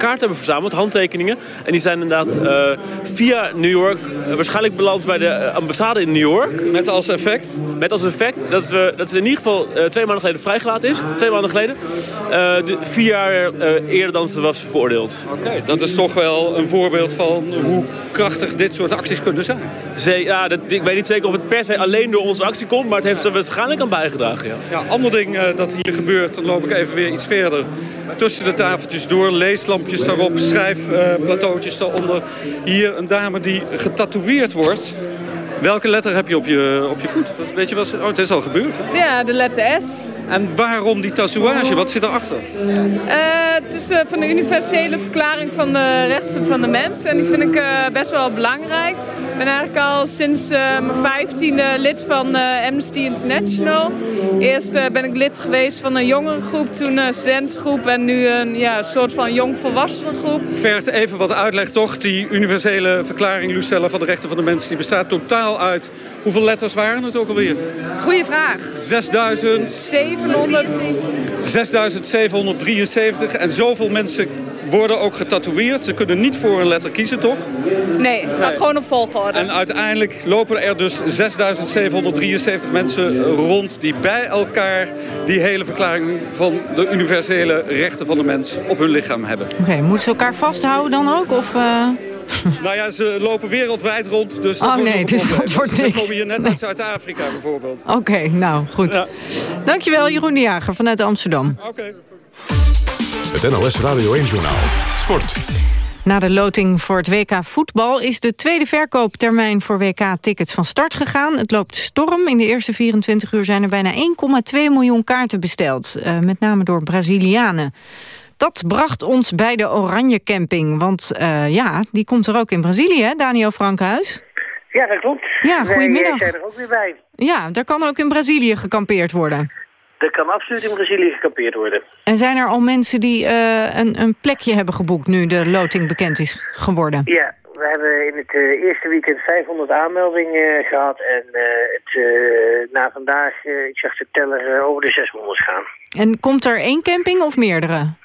kaarten hebben verzameld, handtekeningen. En die zijn inderdaad uh, via New York uh, waarschijnlijk beland bij de uh, ambassade in New York. Met als effect? Met als effect dat, we, dat ze in ieder geval twee maanden geleden vrijgelaten is. Twee maanden geleden. De, vier jaar eerder dan ze was veroordeeld. Oké, dat is toch wel een voorbeeld van hoe krachtig dit soort acties kunnen zijn. Zee, ja, dat, ik weet niet zeker of het per se alleen door onze actie komt, maar het heeft er waarschijnlijk aan bijgedragen. Ja, ja ander ding dat hier gebeurt, dan loop ik even weer iets verder. Tussen de tafeltjes door, leeslampjes daarop, schrijfplateautjes uh, daaronder. Hier een dame die getatoeëerd wordt. Welke letter heb je op je, op je voet? Weet je wat? Oh, het is al gebeurd. Ja, de letter S. En waarom die tatoeage? Wat zit erachter? Uh, het is uh, van de universele verklaring van de rechten van de mens. En die vind ik uh, best wel belangrijk. Ik ben eigenlijk al sinds mijn vijftiende lid van Amnesty International. Eerst ben ik lid geweest van een jongerengroep, toen een studentengroep en nu een ja, soort van jongvolwassenengroep. Vergt even wat uitleg toch. Die universele verklaring, Lucella, van de rechten van de mens, die bestaat totaal uit... Hoeveel letters waren het ook alweer? Goeie vraag. 6000... 700. 6773 en zoveel mensen worden ook getatoeëerd. Ze kunnen niet voor een letter kiezen, toch? Nee, het gaat nee. gewoon op volgorde. En uiteindelijk lopen er dus 6773 mensen rond... die bij elkaar die hele verklaring van de universele rechten van de mens op hun lichaam hebben. Oké, okay, moeten ze elkaar vasthouden dan ook? Of, uh... nou ja, ze lopen wereldwijd rond. Dus oh nee, dus dat wordt niks. Ze komen hier net nee. uit Zuid-Afrika bijvoorbeeld. Oké, okay, nou goed. Ja. Dankjewel Jeroen de Jager vanuit Amsterdam. Oké. Okay. Het NLS Radio 1 Journaal. Sport. Na de loting voor het WK voetbal is de tweede verkooptermijn voor WK-tickets van start gegaan. Het loopt storm. In de eerste 24 uur zijn er bijna 1,2 miljoen kaarten besteld. Uh, met name door Brazilianen. Dat bracht ons bij de Oranje Camping. Want uh, ja, die komt er ook in Brazilië, hè, Daniel Frankhuis? Ja, dat klopt. Ja, goedemiddag. Wij zijn er ook weer bij. Ja, daar kan ook in Brazilië gekampeerd worden. Er kan absoluut in Brazilië gekampeerd worden. En zijn er al mensen die uh, een, een plekje hebben geboekt nu de loting bekend is geworden? Ja, we hebben in het uh, eerste weekend 500 aanmeldingen gehad. En het, na vandaag, ik zag de teller, over de 600 gaan. En komt er één camping of meerdere?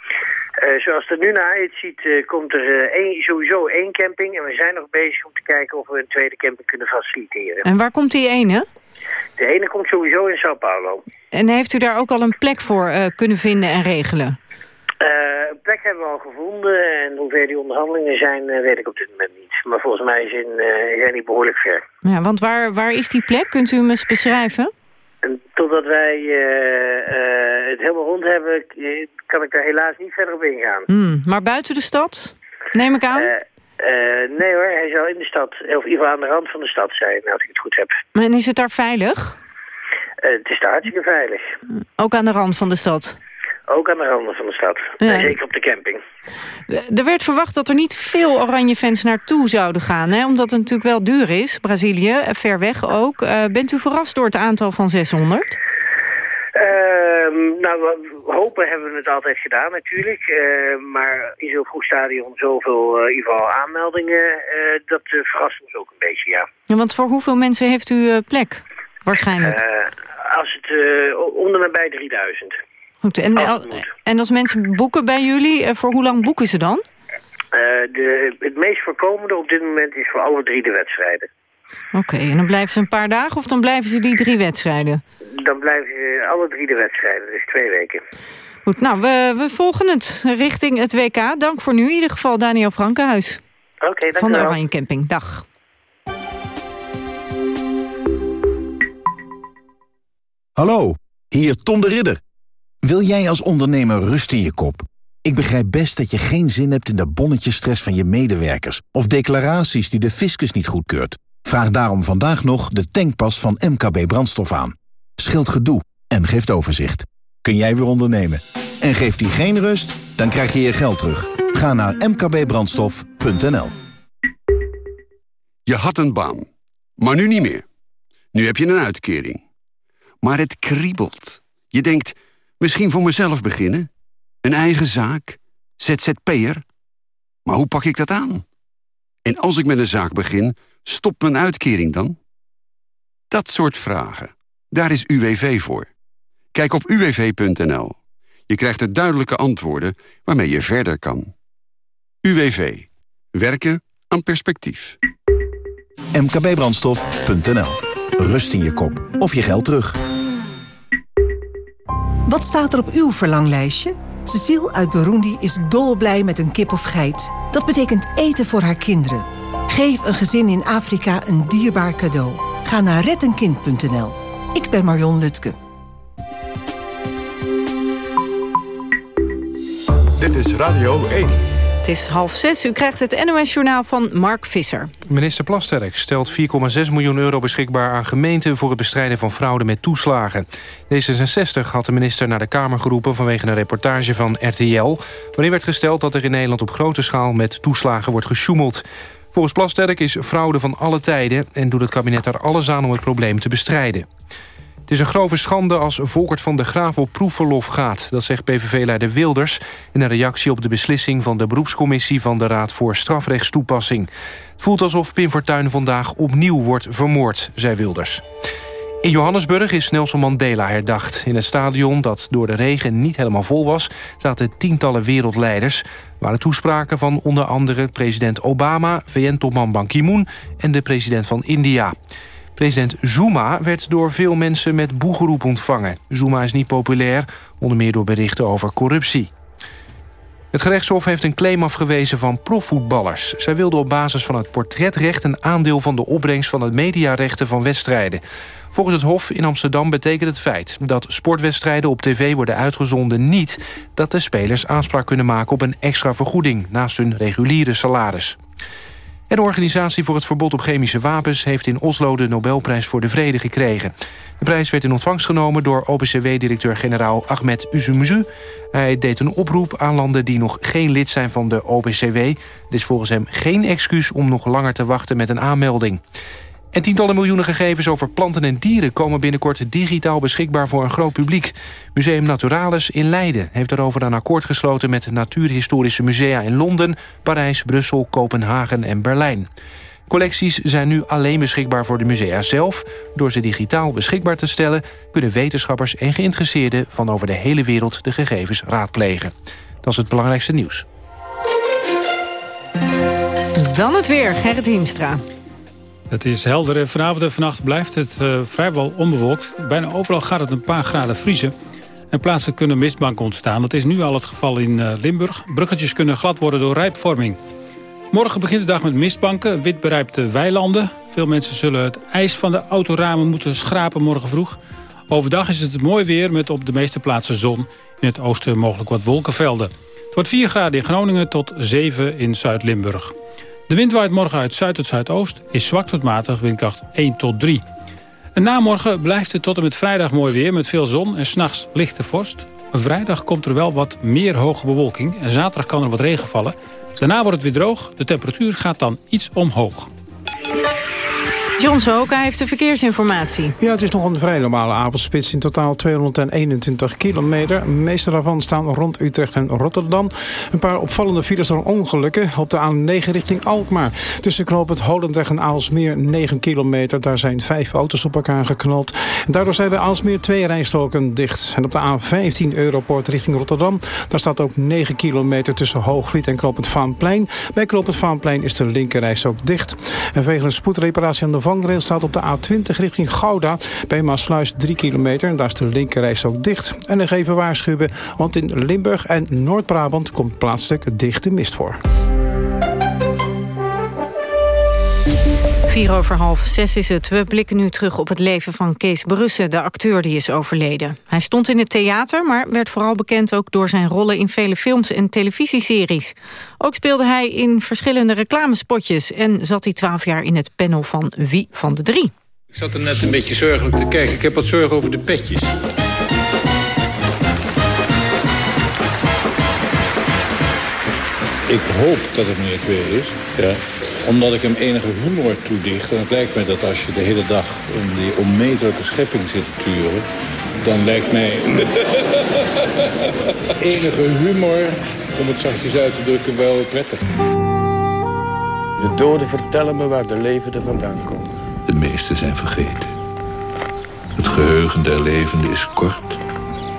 Uh, zoals het er nu naar uitziet, uh, komt er uh, één, sowieso één camping. En we zijn nog bezig om te kijken of we een tweede camping kunnen faciliteren. En waar komt die ene? De ene komt sowieso in Sao Paulo. En heeft u daar ook al een plek voor kunnen vinden en regelen? een plek hebben we al gevonden. En hoeveel die onderhandelingen zijn, weet ik op dit moment niet. Maar volgens mij zijn, zijn die behoorlijk ver. Ja, want waar, waar is die plek? Kunt u hem eens beschrijven? En totdat wij het helemaal rond hebben, kan ik daar helaas niet verder op ingaan. Hmm, maar buiten de stad, neem ik aan? Nee hoor, hij zou in de stad, of in ieder aan de rand van de stad zijn, als ik het goed heb. Maar is het daar veilig? Het is daar hartstikke veilig. Ook aan de rand van de stad? Ook aan de randen van de stad. Ja. Zeker op de camping. Er werd verwacht dat er niet veel oranje fans naartoe zouden gaan. Hè? Omdat het natuurlijk wel duur is, Brazilië, ver weg ook. bent u verrast door het aantal van 600? Uh, nou, hopen hebben we het altijd gedaan natuurlijk. Uh, maar in zo'n vroeg stadion zoveel in ieder geval aanmeldingen, dat verrast ons ook een beetje, ja. ja. Want voor hoeveel mensen heeft u plek, waarschijnlijk? als het om de nabij 3000. Goed, en, en als mensen boeken bij jullie, voor hoe lang boeken ze dan? de, het meest voorkomende op dit moment is voor alle drie de wedstrijden. Oké, okay, en dan blijven ze een paar dagen of dan blijven ze die drie wedstrijden? Dan blijven ze alle drie de wedstrijden, dus twee weken. Goed, nou, we, we volgen het richting het WK. Dank voor nu in ieder geval, Daniel Frankenhuis. Oké, okay, dank Van de Oranje Camping. Dag. Hallo, hier Tom de Ridder. Wil jij als ondernemer rust in je kop? Ik begrijp best dat je geen zin hebt in de bonnetjesstress van je medewerkers... of declaraties die de fiscus niet goedkeurt. Vraag daarom vandaag nog de tankpas van MKB Brandstof aan. Scheelt gedoe en geeft overzicht. Kun jij weer ondernemen. En geeft die geen rust? dan krijg je je geld terug. Ga naar mkbbrandstof.nl Je had een baan, maar nu niet meer. Nu heb je een uitkering. Maar het kriebelt. Je denkt, misschien voor mezelf beginnen? Een eigen zaak? ZZP'er? Maar hoe pak ik dat aan? En als ik met een zaak begin, stopt mijn uitkering dan? Dat soort vragen. Daar is UWV voor. Kijk op uwv.nl. Je krijgt er duidelijke antwoorden waarmee je verder kan. UWV. Werken aan perspectief. mkbbrandstof.nl Rust in je kop of je geld terug. Wat staat er op uw verlanglijstje? Cecile uit Burundi is dolblij met een kip of geit. Dat betekent eten voor haar kinderen. Geef een gezin in Afrika een dierbaar cadeau. Ga naar rettenkind.nl. Ik ben Marion Lutke. Dit is Radio 1. Het is half zes. U krijgt het NOS-journaal van Mark Visser. Minister Plasterk stelt 4,6 miljoen euro beschikbaar aan gemeenten... voor het bestrijden van fraude met toeslagen. D66 had de minister naar de Kamer geroepen... vanwege een reportage van RTL... waarin werd gesteld dat er in Nederland op grote schaal... met toeslagen wordt gesjoemeld. Volgens Plasterk is fraude van alle tijden... en doet het kabinet er alles aan om het probleem te bestrijden. Het is een grove schande als Volkert van de Graaf op proefverlof gaat. Dat zegt PVV-leider Wilders in een reactie op de beslissing... van de beroepscommissie van de Raad voor Strafrechtstoepassing. Het voelt alsof Pim Fortuyn vandaag opnieuw wordt vermoord, zei Wilders. In Johannesburg is Nelson Mandela herdacht. In het stadion, dat door de regen niet helemaal vol was... zaten tientallen wereldleiders. Er waren toespraken van onder andere president Obama... VN-topman Ban Ki-moon en de president van India. President Zuma werd door veel mensen met boegeroep ontvangen. Zuma is niet populair, onder meer door berichten over corruptie. Het gerechtshof heeft een claim afgewezen van profvoetballers. Zij wilden op basis van het portretrecht... een aandeel van de opbrengst van het mediarechten van wedstrijden. Volgens het Hof in Amsterdam betekent het feit... dat sportwedstrijden op tv worden uitgezonden niet... dat de spelers aanspraak kunnen maken op een extra vergoeding... naast hun reguliere salaris. En de Organisatie voor het Verbod op Chemische Wapens... heeft in Oslo de Nobelprijs voor de Vrede gekregen. De prijs werd in ontvangst genomen door OPCW-directeur-generaal Ahmed Uzumuzu. Hij deed een oproep aan landen die nog geen lid zijn van de OPCW. Het is volgens hem geen excuus om nog langer te wachten met een aanmelding. En tientallen miljoenen gegevens over planten en dieren... komen binnenkort digitaal beschikbaar voor een groot publiek. Museum Naturalis in Leiden heeft daarover een akkoord gesloten... met natuurhistorische musea in Londen, Parijs, Brussel, Kopenhagen en Berlijn. Collecties zijn nu alleen beschikbaar voor de musea zelf. Door ze digitaal beschikbaar te stellen... kunnen wetenschappers en geïnteresseerden van over de hele wereld... de gegevens raadplegen. Dat is het belangrijkste nieuws. Dan het weer, Gerrit Hiemstra. Het is helder en vanavond en vannacht blijft het uh, vrijwel onbewolkt. Bijna overal gaat het een paar graden vriezen. En plaatselijk kunnen mistbanken ontstaan. Dat is nu al het geval in uh, Limburg. Bruggetjes kunnen glad worden door rijpvorming. Morgen begint de dag met mistbanken, wit berijpte weilanden. Veel mensen zullen het ijs van de autoramen moeten schrapen morgen vroeg. Overdag is het mooi weer met op de meeste plaatsen zon. In het oosten mogelijk wat wolkenvelden. Het wordt 4 graden in Groningen tot 7 in Zuid-Limburg. De wind waait morgen uit zuid tot zuidoost, is zwak tot matig, windkracht 1 tot 3. En na morgen blijft het tot en met vrijdag mooi weer met veel zon en s'nachts lichte vorst. Vrijdag komt er wel wat meer hoge bewolking en zaterdag kan er wat regen vallen. Daarna wordt het weer droog, de temperatuur gaat dan iets omhoog. John Sohoka heeft de verkeersinformatie. Ja, het is nog een vrij normale avondspits. In totaal 221 kilometer. De meeste daarvan staan rond Utrecht en Rotterdam. Een paar opvallende files door ongelukken. Op de A9 richting Alkmaar. Tussen knooppunt Holendrecht en Aalsmeer 9 kilometer. Daar zijn vijf auto's op elkaar geknald. Daardoor zijn bij Aalsmeer twee rijstroken dicht. En op de A15 Europoort richting Rotterdam. Daar staat ook 9 kilometer tussen Hoogvliet en knooppunt Vaanplein. Bij knooppunt Vaanplein is de linkerreis ook dicht. En vanwege een spoedreparatie aan de vangrail staat op de A20 richting Gouda. Bij Maasluis 3 kilometer. En daar is de linkerreis ook dicht. En nog even waarschuwen, want in Limburg en Noord-Brabant komt plaatselijk dichte mist voor. 4 over half zes is het. We blikken nu terug op het leven van Kees Brussen, de acteur die is overleden. Hij stond in het theater, maar werd vooral bekend ook door zijn rollen in vele films en televisieseries. Ook speelde hij in verschillende reclamespotjes en zat hij 12 jaar in het panel van Wie van de Drie. Ik zat er net een beetje zorgelijk te kijken. Ik heb wat zorgen over de petjes. Ik hoop dat het meneer Twee is. Ja. Omdat ik hem enige humor toedicht. En het lijkt mij dat als je de hele dag in die onmetelijke schepping zit te turen... dan lijkt mij enige humor, om het zachtjes uit te drukken, wel prettig. De doden vertellen me waar de levenden vandaan komen. De meesten zijn vergeten. Het geheugen der levenden is kort...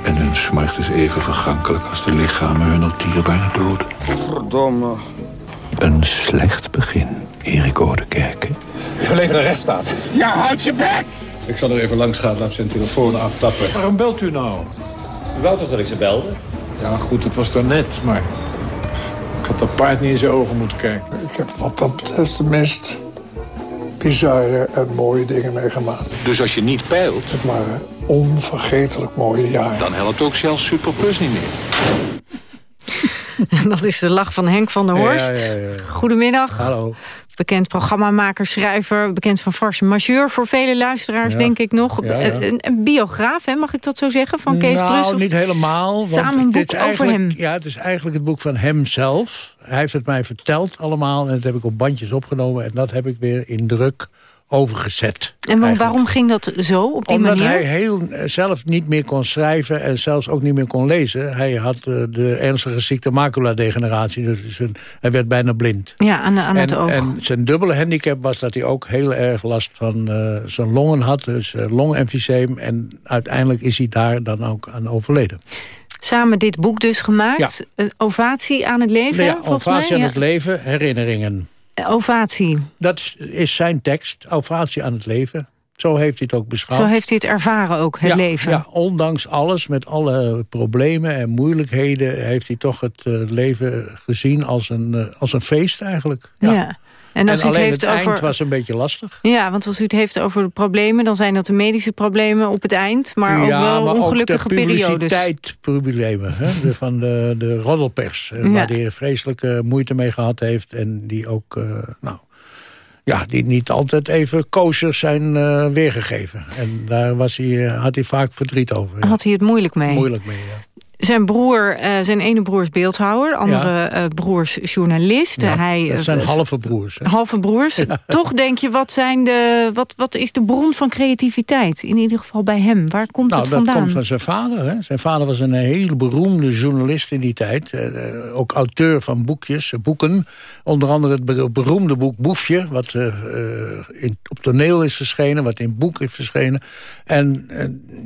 en hun smart is even vergankelijk als de lichamen hunner dierbare doden. Verdomme. Een slecht begin, Erik Oudekerke. We leven een rechtsstaat. Ja, houd je bek! Ik zal er even langs gaan, laat zijn telefoon aftappen. Waarom belt u nou? U wou toch dat ik ze belde? Ja, goed, het was daarnet, maar... Ik had dat paard niet in zijn ogen moeten kijken. Ik heb wat dat betreft de meest bizarre en mooie dingen meegemaakt. Dus als je niet peilt... Het waren onvergetelijk mooie jaren. Dan helpt ook zelfs Super Plus niet meer. Dat is de lach van Henk van der Horst. Ja, ja, ja, Goedemiddag. Hallo. Bekend programmamaker, schrijver, bekend van Farce Majeur... voor vele luisteraars, Ja. denk ik nog. Ja, ja. Een, een biograaf, hè, mag ik dat zo zeggen, van Kees nou, Brussel? niet helemaal. want Samen een dit boek is over hem. Ja, het is eigenlijk het boek van hemzelf. Hij heeft het mij verteld allemaal. En dat heb ik op bandjes opgenomen. En dat heb ik weer in druk overgezet. En wa- waarom ging dat zo, op die Omdat manier? hij heel, eh, zelf niet meer kon schrijven en zelfs ook niet meer kon lezen. Hij had eh, de ernstige ziekte maculadegeneratie. Dus hij werd bijna blind. Ja, aan, aan het en, oog. en zijn dubbele handicap was dat hij ook heel erg last van eh, zijn longen had. Dus uh, longemfyseem. En uiteindelijk is hij daar dan ook aan overleden. Samen dit boek dus gemaakt. Een Ovatie aan het leven, ja, ovatie mij. aan het leven, herinneringen. Ovatie. Dat is zijn tekst, ovatie aan het leven. Zo heeft hij het ook beschouwd. Zo heeft hij het ervaren ook, het ja, leven. Ja, ondanks alles, met alle problemen en moeilijkheden... heeft hij toch het eh, leven gezien als een, eh, als een feest eigenlijk. Ja. En als u het heeft het over... eind was een beetje lastig. Ja, want als u het heeft over de problemen... dan zijn dat de medische problemen op het eind... maar ook ja, wel maar ongelukkige ook de periodes. publiciteitsproblemen hè, van de, de roddelpers. eh, Ja. Waar hij vreselijke moeite mee gehad heeft. En die ook, eh, nou, ja, die niet altijd even kosher zijn eh, weergegeven. En daar was hij, had hij vaak verdriet over. ja. Had hij het moeilijk mee? Moeilijk mee, ja. Zijn broer, eh, zijn ene broer is beeldhouwer, andere eh, broer is journalist. Ja, Hij, dat zijn eh, halve broers. hè. halve broers. Toch denk je, wat, zijn de, wat, wat is de bron van creativiteit? In ieder geval bij hem. Waar komt Nou, het dat vandaan? komt van zijn vader. Hè. Zijn vader was een hele beroemde journalist in die tijd. Eh, ook auteur van boekjes, boeken. Onder andere het be- beroemde boek Boefje... wat in, op toneel is verschenen, wat in boek is verschenen. En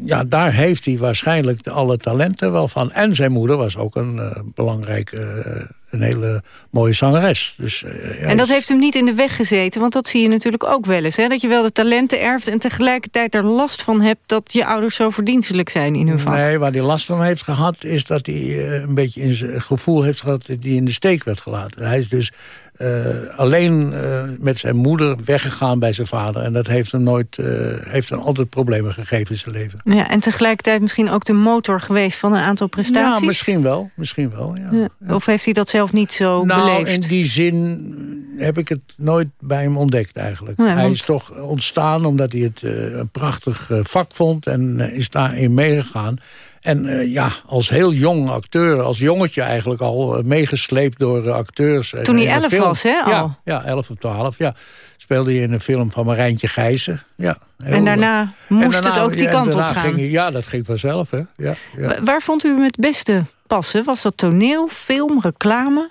ja, daar heeft hij waarschijnlijk alle talenten wel van. En zijn moeder was ook een eh, belangrijke... eh, een hele mooie zangeres. Dus, eh, ja, En dat heeft hem niet in de weg gezeten, want dat zie je natuurlijk ook wel eens. Hè? Dat je wel de talenten erft en tegelijkertijd er last van hebt... dat je ouders zo verdienstelijk zijn in hun vak. Nee, waar hij last van heeft gehad... is dat hij een beetje in zijn gevoel heeft gehad... dat hij in de steek werd gelaten. Hij is dus eh, alleen eh, met zijn moeder weggegaan bij zijn vader. En dat heeft hem, nooit, eh, heeft hem altijd problemen gegeven in zijn leven. Ja, en tegelijkertijd misschien ook de motor geweest van een aantal prestaties? Ja, misschien wel. Misschien wel ja. Ja. Of heeft hij dat zelf niet zo nou, beleefd? in die zin heb ik het nooit bij hem ontdekt eigenlijk. Hij want- is toch ontstaan omdat hij het een prachtig vak vond... en is daarin meegegaan. En eh, ja, als heel jong acteur, als jongetje eigenlijk al... eh, meegesleept door eh, acteurs. en Toen hij elf was, hè, al? Ja, ja, elf of twaalf, ja. Speelde hij in een film van Marijntje Gijzen. Ja, heel- En daarna moest en daarna- het ook die ja, kant op gaan. Ging, ja, dat ging vanzelf, hè. Ja, ja. Wa- Waar vond u hem het beste passen? Was dat toneel, film, reclame?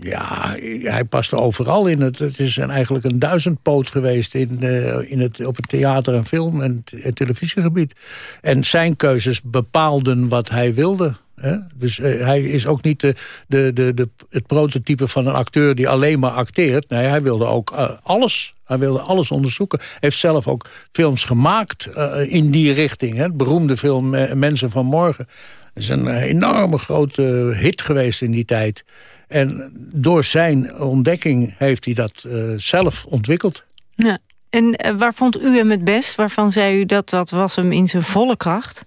Ja, hij paste overal in. Het, het is eigenlijk een duizendpoot geweest in, eh, in het, op het theater- en film- en, t- en televisiegebied. En zijn keuzes bepaalden wat hij wilde. Hè? Dus eh, hij is ook niet de, de, de, het prototype van een acteur die alleen maar acteert. Nee, hij wilde ook eh, alles. Hij wilde alles onderzoeken. Hij heeft zelf ook films gemaakt in die richting. Hè? Het beroemde film Mensen van Morgen. Dat is een enorme grote hit geweest in die tijd. En door zijn ontdekking heeft hij dat eh, zelf ontwikkeld. Ja. En eh, waar vond u hem het best? Waarvan zei u dat dat was hem in zijn volle kracht?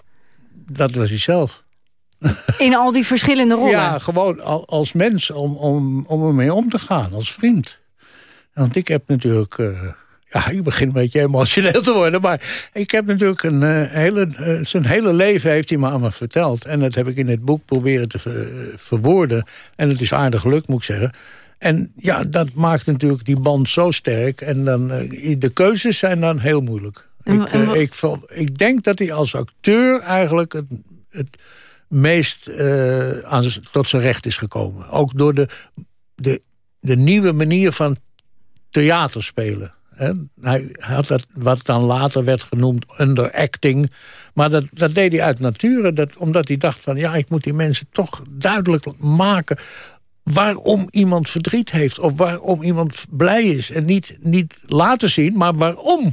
Dat was hij zelf. In al die verschillende rollen? Ja, gewoon al- als mens om, om, om ermee om te gaan, als vriend. Want ik heb natuurlijk... eh, Ja, ik begin een beetje emotioneel te worden. Maar ik heb natuurlijk een uh, hele... Uh, zijn hele leven heeft hij me aan me verteld. En dat heb ik in het boek proberen te ver, verwoorden. En het is aardig gelukt, moet ik zeggen. En ja, dat maakt natuurlijk die band zo sterk. En dan, uh, de keuzes zijn dan heel moeilijk. En, ik, en ik, ik, denk dat hij als acteur eigenlijk het, het meest aan, tot zijn recht is gekomen. Ook door de, de, de nieuwe manier van theaterspelen. Hij had dat wat dan later werd genoemd underacting. Maar dat, dat deed hij uit nature. Dat, omdat hij dacht van ja, ik moet die mensen toch duidelijk maken waarom iemand verdriet heeft. Of waarom iemand blij is. En niet, niet laten zien, maar waarom.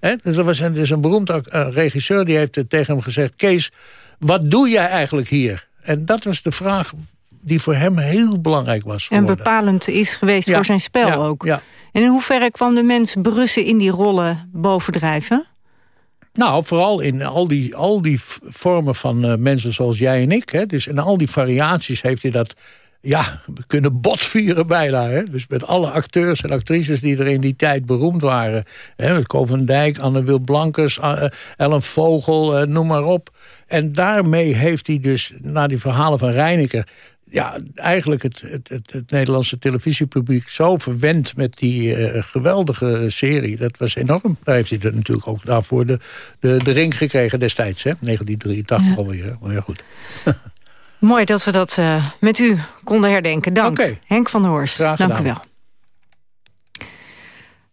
He? Dus er was een, dus een beroemd uh, regisseur die heeft tegen hem gezegd... Kees, wat doe jij eigenlijk hier? En dat was de vraag die voor hem heel belangrijk was geworden. En bepalend is geweest ja, voor zijn spel ja, ook. Ja. En in hoeverre kwam de mens Brussen in die rollen bovendrijven? Nou, vooral in al die, al die vormen van uh, mensen zoals jij en ik. Hè. Dus in al die variaties heeft hij dat ja, we kunnen botvieren bijna. Hè? Dus met alle acteurs en actrices die er in die tijd beroemd waren. Hè? Met Ko van Dijk, Anne Wil Blankers, uh, Ellen Vogel, uh, noem maar op. En daarmee heeft hij dus, na die verhalen van Reineker... ja, eigenlijk het, het, het, het Nederlandse televisiepubliek zo verwend... met die uh, geweldige serie. Dat was enorm. Daar heeft hij er natuurlijk ook daarvoor de, de, de ring gekregen destijds. Hè? 1983 ja. alweer. Maar ja, goed. Mooi dat we dat uh, met u konden herdenken. Dank, okay. Henk van der Horst. Dank u wel.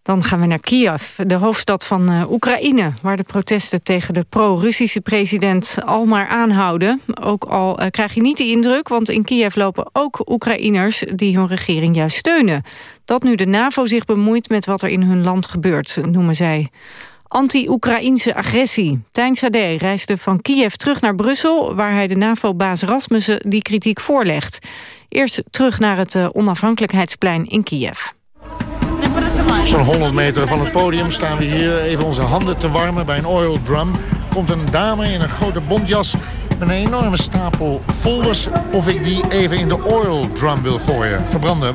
Dan gaan we naar Kiev, de hoofdstad van uh, Oekraïne... waar de protesten tegen de pro-Russische president al maar aanhouden. Ook al uh, krijg je niet de indruk, want in Kiev lopen ook Oekraïners... die hun regering juist steunen. Dat nu de NAVO zich bemoeit met wat er in hun land gebeurt, noemen zij anti-Oekraïnse agressie. Tijn Sade reisde van Kiev terug naar Brussel... waar hij de NAVO-baas Rasmussen die kritiek voorlegt. Eerst terug naar het uh, onafhankelijkheidsplein in Kiev. Op zo'n 100 meter van het podium staan we hier even onze handen te warmen bij een oil drum Komt een dame in een grote bontjas met een enorme stapel folders of ik die even in de oil drum wil gooien. Verbranden.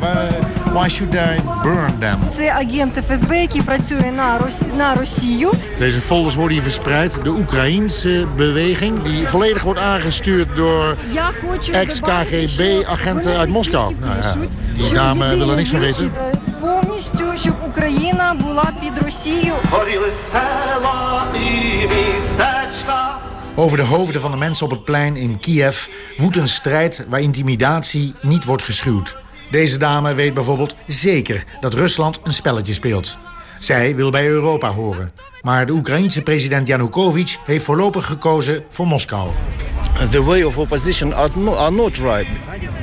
Why should I burn them? Це агент ФСБ, який працює на, Рос... на Росію. Deze folders worden hier verspreid. De Oekraïense beweging die volledig wordt aangestuurd door ex-KGB-agenten uit Moskou. Nou ja, die dame wil er niks van weten. Повністю, щоб Україна була під Росією. Over de hoofden van de mensen op het plein in Kiev woedt een strijd waar intimidatie niet wordt geschuwd. Deze dame weet bijvoorbeeld zeker dat Rusland een spelletje speelt. Zij wil bij Europa horen. Maar de Oekraïense president Yanukovych heeft voorlopig gekozen voor Moskou. The way of opposition are not, are not right.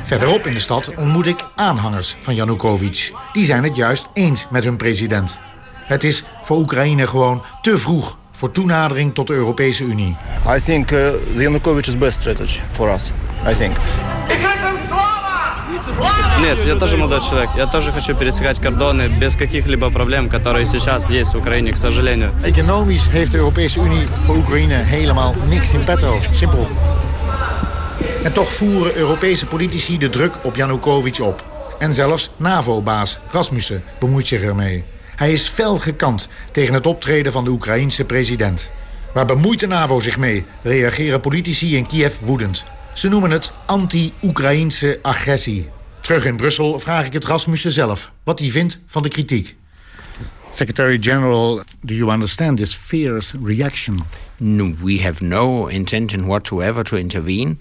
Verderop in de stad ontmoet ik aanhangers van Yanukovych. Die zijn het juist eens met hun president. Het is voor Oekraïne gewoon te vroeg voor toenadering tot de Europese Unie. I think uh, the Yanukovych is best strategy for us. I think. Нет, я тоже молодой человек. Я тоже хочу пересекать кордоны без каких-либо проблем, которые сейчас есть в Украине, к сожалению. Economisch heeft de Europese Unie voor Oekraïne helemaal niks in petto. Simpel. En toch voeren Europese politici de druk op Yanukovych op. En zelfs NAVO-baas Rasmussen bemoeit zich ermee. Hij is fel gekant tegen het optreden van de Oekraïense president. Waar bemoeit de NAVO zich mee, reageren politici in Kiev woedend. Ze noemen het anti-Oekraïense agressie. Terug in Brussel vraag ik het Rasmussen zelf wat hij vindt van de kritiek. Secretary-General, do you understand this fierce reaction? No, we have no intention whatsoever to intervene,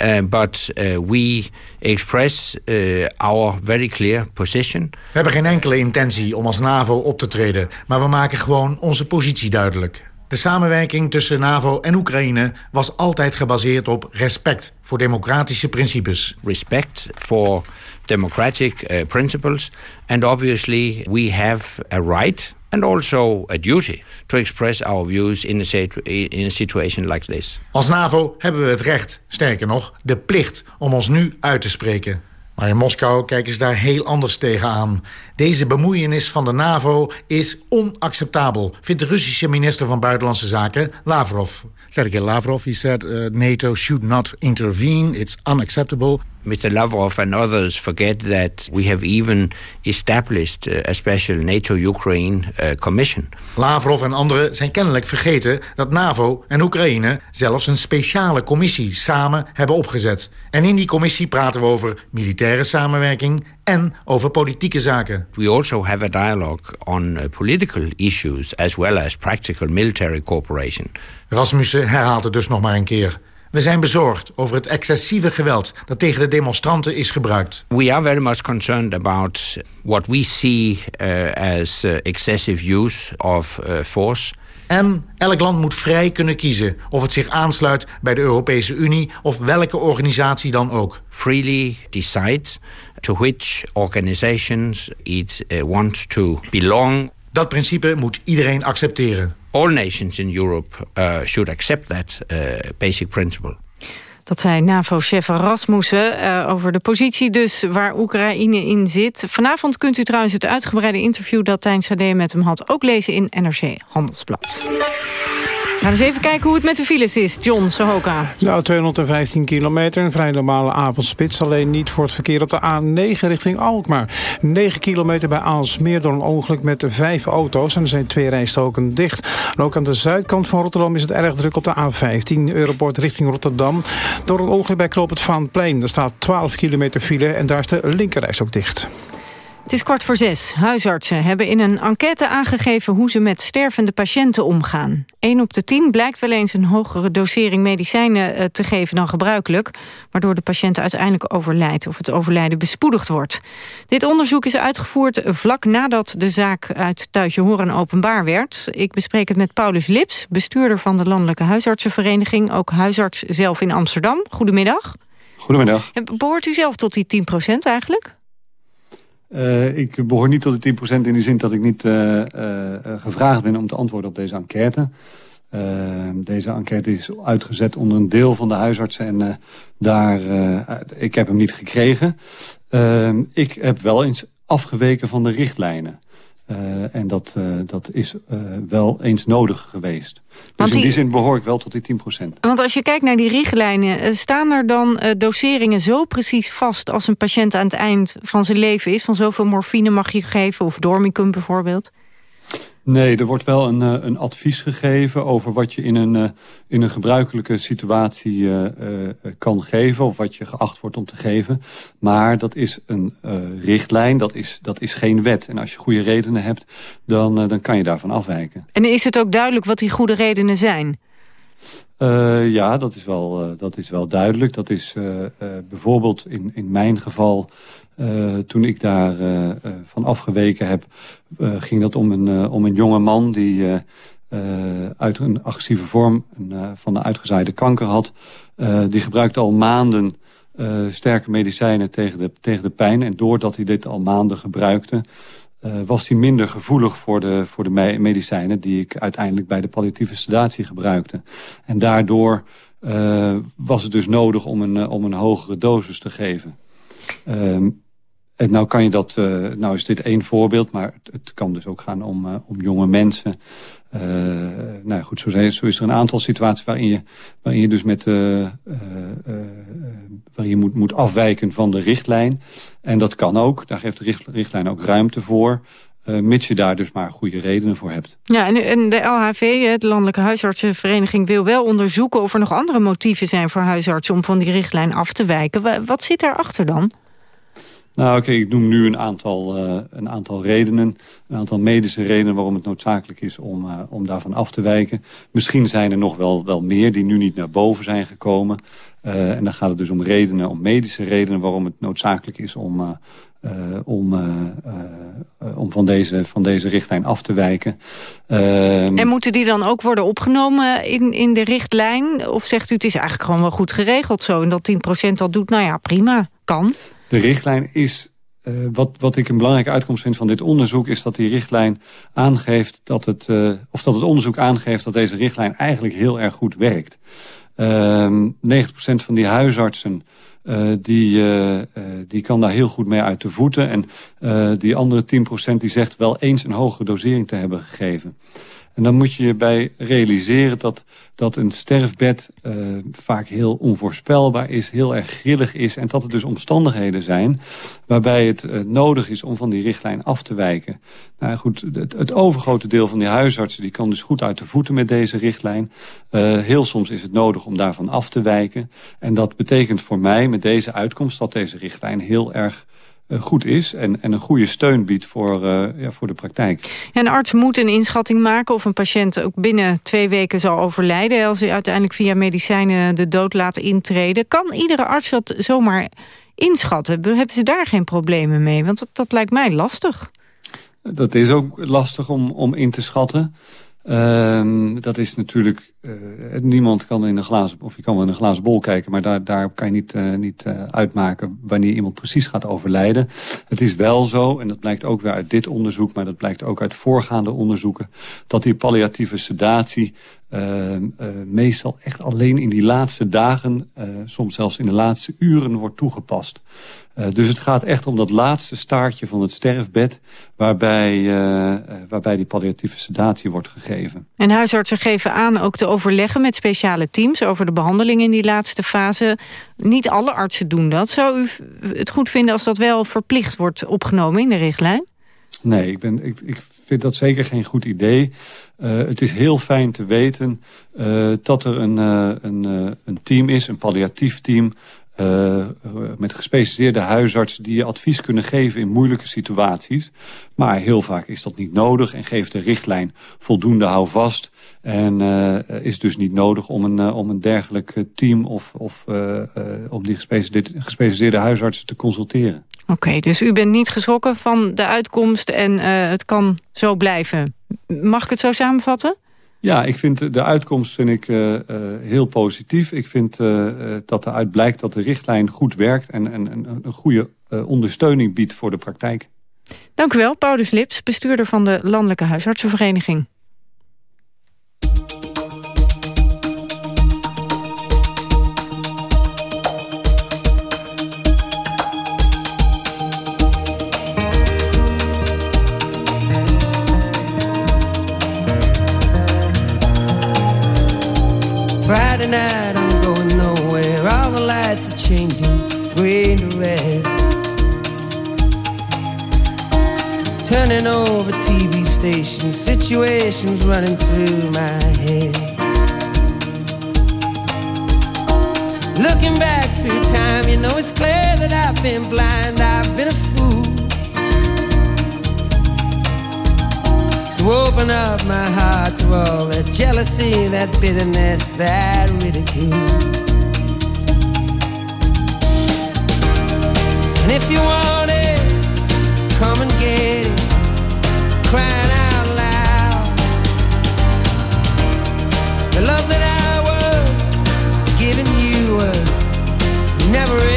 uh, but uh, we express uh, our very clear position. We hebben geen enkele intentie om als NAVO op te treden, maar we maken gewoon onze positie duidelijk. De samenwerking tussen NAVO en Oekraïne was altijd gebaseerd op respect voor democratische principes. Respect for democratic uh, principles and obviously we have a right and also a duty to express our views in a, in a situation like this. Als NAVO hebben we het recht, sterker nog, de plicht om ons nu uit te spreken. Maar in Moskou kijken ze daar heel anders tegenaan. Deze bemoeienis van de NAVO is onacceptabel, vindt de Russische minister van Buitenlandse Zaken Lavrov. Sergei Lavrov, he said uh, NATO should not intervene, it's unacceptable. Mr. Lavrov and others forget that we have even established uh, a special NATO-Ukraine uh, commission. Lavrov en anderen zijn kennelijk vergeten dat NAVO en Oekraïne zelfs een speciale commissie samen hebben opgezet. En in die commissie praten we over militaire samenwerking en over politieke zaken. We also have a dialogue on uh, political issues as well as practical military cooperation. Rasmussen herhaalt het dus nog maar een keer. We zijn bezorgd over het excessieve geweld dat tegen de demonstranten is gebruikt. We are very much concerned about what we see uh, as uh, excessive use of uh, force. En elk land moet vrij kunnen kiezen of het zich aansluit bij de Europese Unie of welke organisatie dan ook. Freely decide to which organizations it uh, wants to belong. Dat principe moet iedereen accepteren. All nations in Europe uh, should accept that uh, basic principle. Dat zei NAVO-chef Rasmussen uh, over de positie dus waar Oekraïne in zit. Vanavond kunt u trouwens het uitgebreide interview dat Tijn Sade met hem had... ook lezen in NRC Handelsblad. Gaan eens even kijken hoe het met de files is. John Sohoka. Nou, 215 kilometer. Een vrij normale avondspits. Alleen niet voor het verkeer op de A9 richting Alkmaar. 9 kilometer bij Aalsmeer door een ongeluk met vijf auto's. En er zijn twee rijstoken dicht. En ook aan de zuidkant van Rotterdam is het erg druk op de A15. Europort richting Rotterdam. Door een ongeluk bij Knoop het Vaanplein. Er staat 12 kilometer file en daar is de linkerreis ook dicht. Het is kwart voor zes. Huisartsen hebben in een enquête aangegeven hoe ze met stervende patiënten omgaan. 1 op de 10 blijkt wel eens een hogere dosering medicijnen te geven dan gebruikelijk, waardoor de patiënt uiteindelijk overlijdt of het overlijden bespoedigd wordt. Dit onderzoek is uitgevoerd vlak nadat de zaak uit Tuitje Horen openbaar werd. Ik bespreek het met Paulus Lips, bestuurder van de Landelijke Huisartsenvereniging, ook huisarts zelf in Amsterdam. Goedemiddag. Goedemiddag. Behoort u zelf tot die 10% eigenlijk? Uh, ik behoor niet tot de 10% in de zin dat ik niet uh, uh, gevraagd ben om te antwoorden op deze enquête. deze enquête is uitgezet onder een deel van de huisartsen en daar, ik heb hem niet gekregen. ik heb wel eens afgeweken van de richtlijnen. Uh, en dat, uh, dat is uh, wel eens nodig geweest. Dus in die zin behoor ik wel tot die 10%. Want als je kijkt naar die richtlijnen... staan er dan doseringen zo precies vast... als een patiënt aan het eind van zijn leven is? Van zoveel morfine mag je geven, of dormicum bijvoorbeeld? Nee, er wordt wel een, een advies gegeven over wat je in een, in een gebruikelijke situatie uh, uh, kan geven. Of wat je geacht wordt om te geven. Maar dat is een uh, richtlijn, dat is, dat is geen wet. En als je goede redenen hebt, dan, dan kan je daarvan afwijken. En is het ook duidelijk wat die goede redenen zijn? ja, dat is, wel, dat is wel duidelijk. Dat is bijvoorbeeld in, in mijn geval... Uh, toen ik daar uh, van afgeweken heb, ging dat om een, om een jonge man die uit een agressieve vorm van de uitgezaaide kanker had. die gebruikte al maanden sterke medicijnen tegen de, tegen de pijn. En doordat hij dit al maanden gebruikte, was hij minder gevoelig voor de, voor de medicijnen die ik uiteindelijk bij de palliatieve sedatie gebruikte. En daardoor was het dus nodig om een, om een hogere dosis te geven. Um, en nou kan je dat, uh, nou is dit één voorbeeld, maar het, kan dus ook gaan om, uh, om jonge mensen. Uh, nou goed, zo, zo, is er een aantal situaties waarin je, waarin je dus met, waarin je moet, moet afwijken van de richtlijn. En dat kan ook, daar geeft de richtlijn ook ruimte voor. Uh, mits je daar dus maar goede redenen voor hebt. Ja, en, en de LHV, de Landelijke Huisartsenvereniging... wil wel onderzoeken of er nog andere motieven zijn voor huisartsen... om van die richtlijn af te wijken. Wat zit daarachter dan? Nou, oké, ik noem nu een aantal, uh, een aantal redenen. Een aantal medische redenen waarom het noodzakelijk is om, uh, om daarvan af te wijken. Misschien zijn er nog wel, wel meer die nu niet naar boven zijn gekomen. Uh, en dan gaat het dus om redenen, om medische redenen... waarom het noodzakelijk is om, om, om van, deze, van deze richtlijn af te wijken. Ehm, en moeten die dan ook worden opgenomen in, in de richtlijn? Of zegt u het is eigenlijk gewoon wel goed geregeld zo... en dat 10% dat doet, nou ja, prima, kan... De richtlijn is, uh, wat, wat ik een belangrijke uitkomst vind van dit onderzoek... is dat die richtlijn aangeeft dat het, uh, of dat het onderzoek aangeeft dat deze richtlijn eigenlijk heel erg goed werkt. 90% van die huisartsen uh, die, die kan daar heel goed mee uit de voeten. En die andere 10% die zegt wel eens een hogere dosering te hebben gegeven. En dan moet je je bij realiseren dat, dat een sterfbed uh, vaak heel onvoorspelbaar is, heel erg grillig is. En dat er dus omstandigheden zijn waarbij het uh, nodig is om van die richtlijn af te wijken. Nou goed, het, het, overgrote deel van die huisartsen die kan dus goed uit de voeten met deze richtlijn. Uh, heel soms is het nodig om daarvan af te wijken. En dat betekent voor mij met deze uitkomst dat deze richtlijn heel erg eh, goed is en, en een goede steun biedt voor, uh, ja, voor de praktijk. Een arts moet een inschatting maken of een patiënt ook binnen twee weken zal overlijden... als hij uiteindelijk via medicijnen de dood laat intreden. Kan iedere arts dat zomaar inschatten? Hebben ze daar geen problemen mee? Want dat, dat lijkt mij lastig. Dat is ook lastig om, om in te schatten. Uh, dat is natuurlijk, uh, niemand kan in een glazen, of je kan wel in een glazen bol kijken, maar daar, daar kan je niet, uh, niet uitmaken wanneer iemand precies gaat overlijden. Het is wel zo, en dat blijkt ook weer uit dit onderzoek, maar dat blijkt ook uit voorgaande onderzoeken, dat die palliatieve sedatie meestal echt alleen in die laatste dagen, soms zelfs in de laatste uren wordt toegepast. Dus het gaat echt om dat laatste staartje van het sterfbed... waarbij, waarbij die palliatieve sedatie wordt gegeven. En huisartsen geven aan ook te overleggen met speciale teams... over de behandeling in die laatste fase. Niet alle artsen doen dat. Zou u het goed vinden als dat wel verplicht wordt opgenomen in de richtlijn? Nee, ik, ben, ik, ik vind dat zeker geen goed idee. Uh, het is heel fijn te weten uh, dat er een, uh, een, een team is, een palliatief team... Uh, met gespecialiseerde huisartsen die je advies kunnen geven in moeilijke situaties. Maar heel vaak is dat niet nodig en geeft de richtlijn voldoende houvast. En uh, is dus niet nodig om een, uh, om een dergelijk team of, of om die gespecialiseerde, huisartsen te consulteren. Oké, dus u bent niet geschrokken van de uitkomst en het kan zo blijven. Mag ik het zo samenvatten? Ja, ik vind de uitkomst vind ik, uh, uh, heel positief. Ik vind uh, dat eruit blijkt dat de richtlijn goed werkt... en, en, en een goede ondersteuning biedt voor de praktijk. Dank u wel, Paulus Lips, bestuurder van de Landelijke Huisartsenvereniging. Night, I'm going nowhere. All the lights are changing, green to red. Turning over TV stations, situations running through my head. Looking back through time, you know it's clear that I've been blind, I've been to open up my heart to all that jealousy, that bitterness, that ridicule. And if you want it, come and get it, crying out loud. The love that I was giving you was never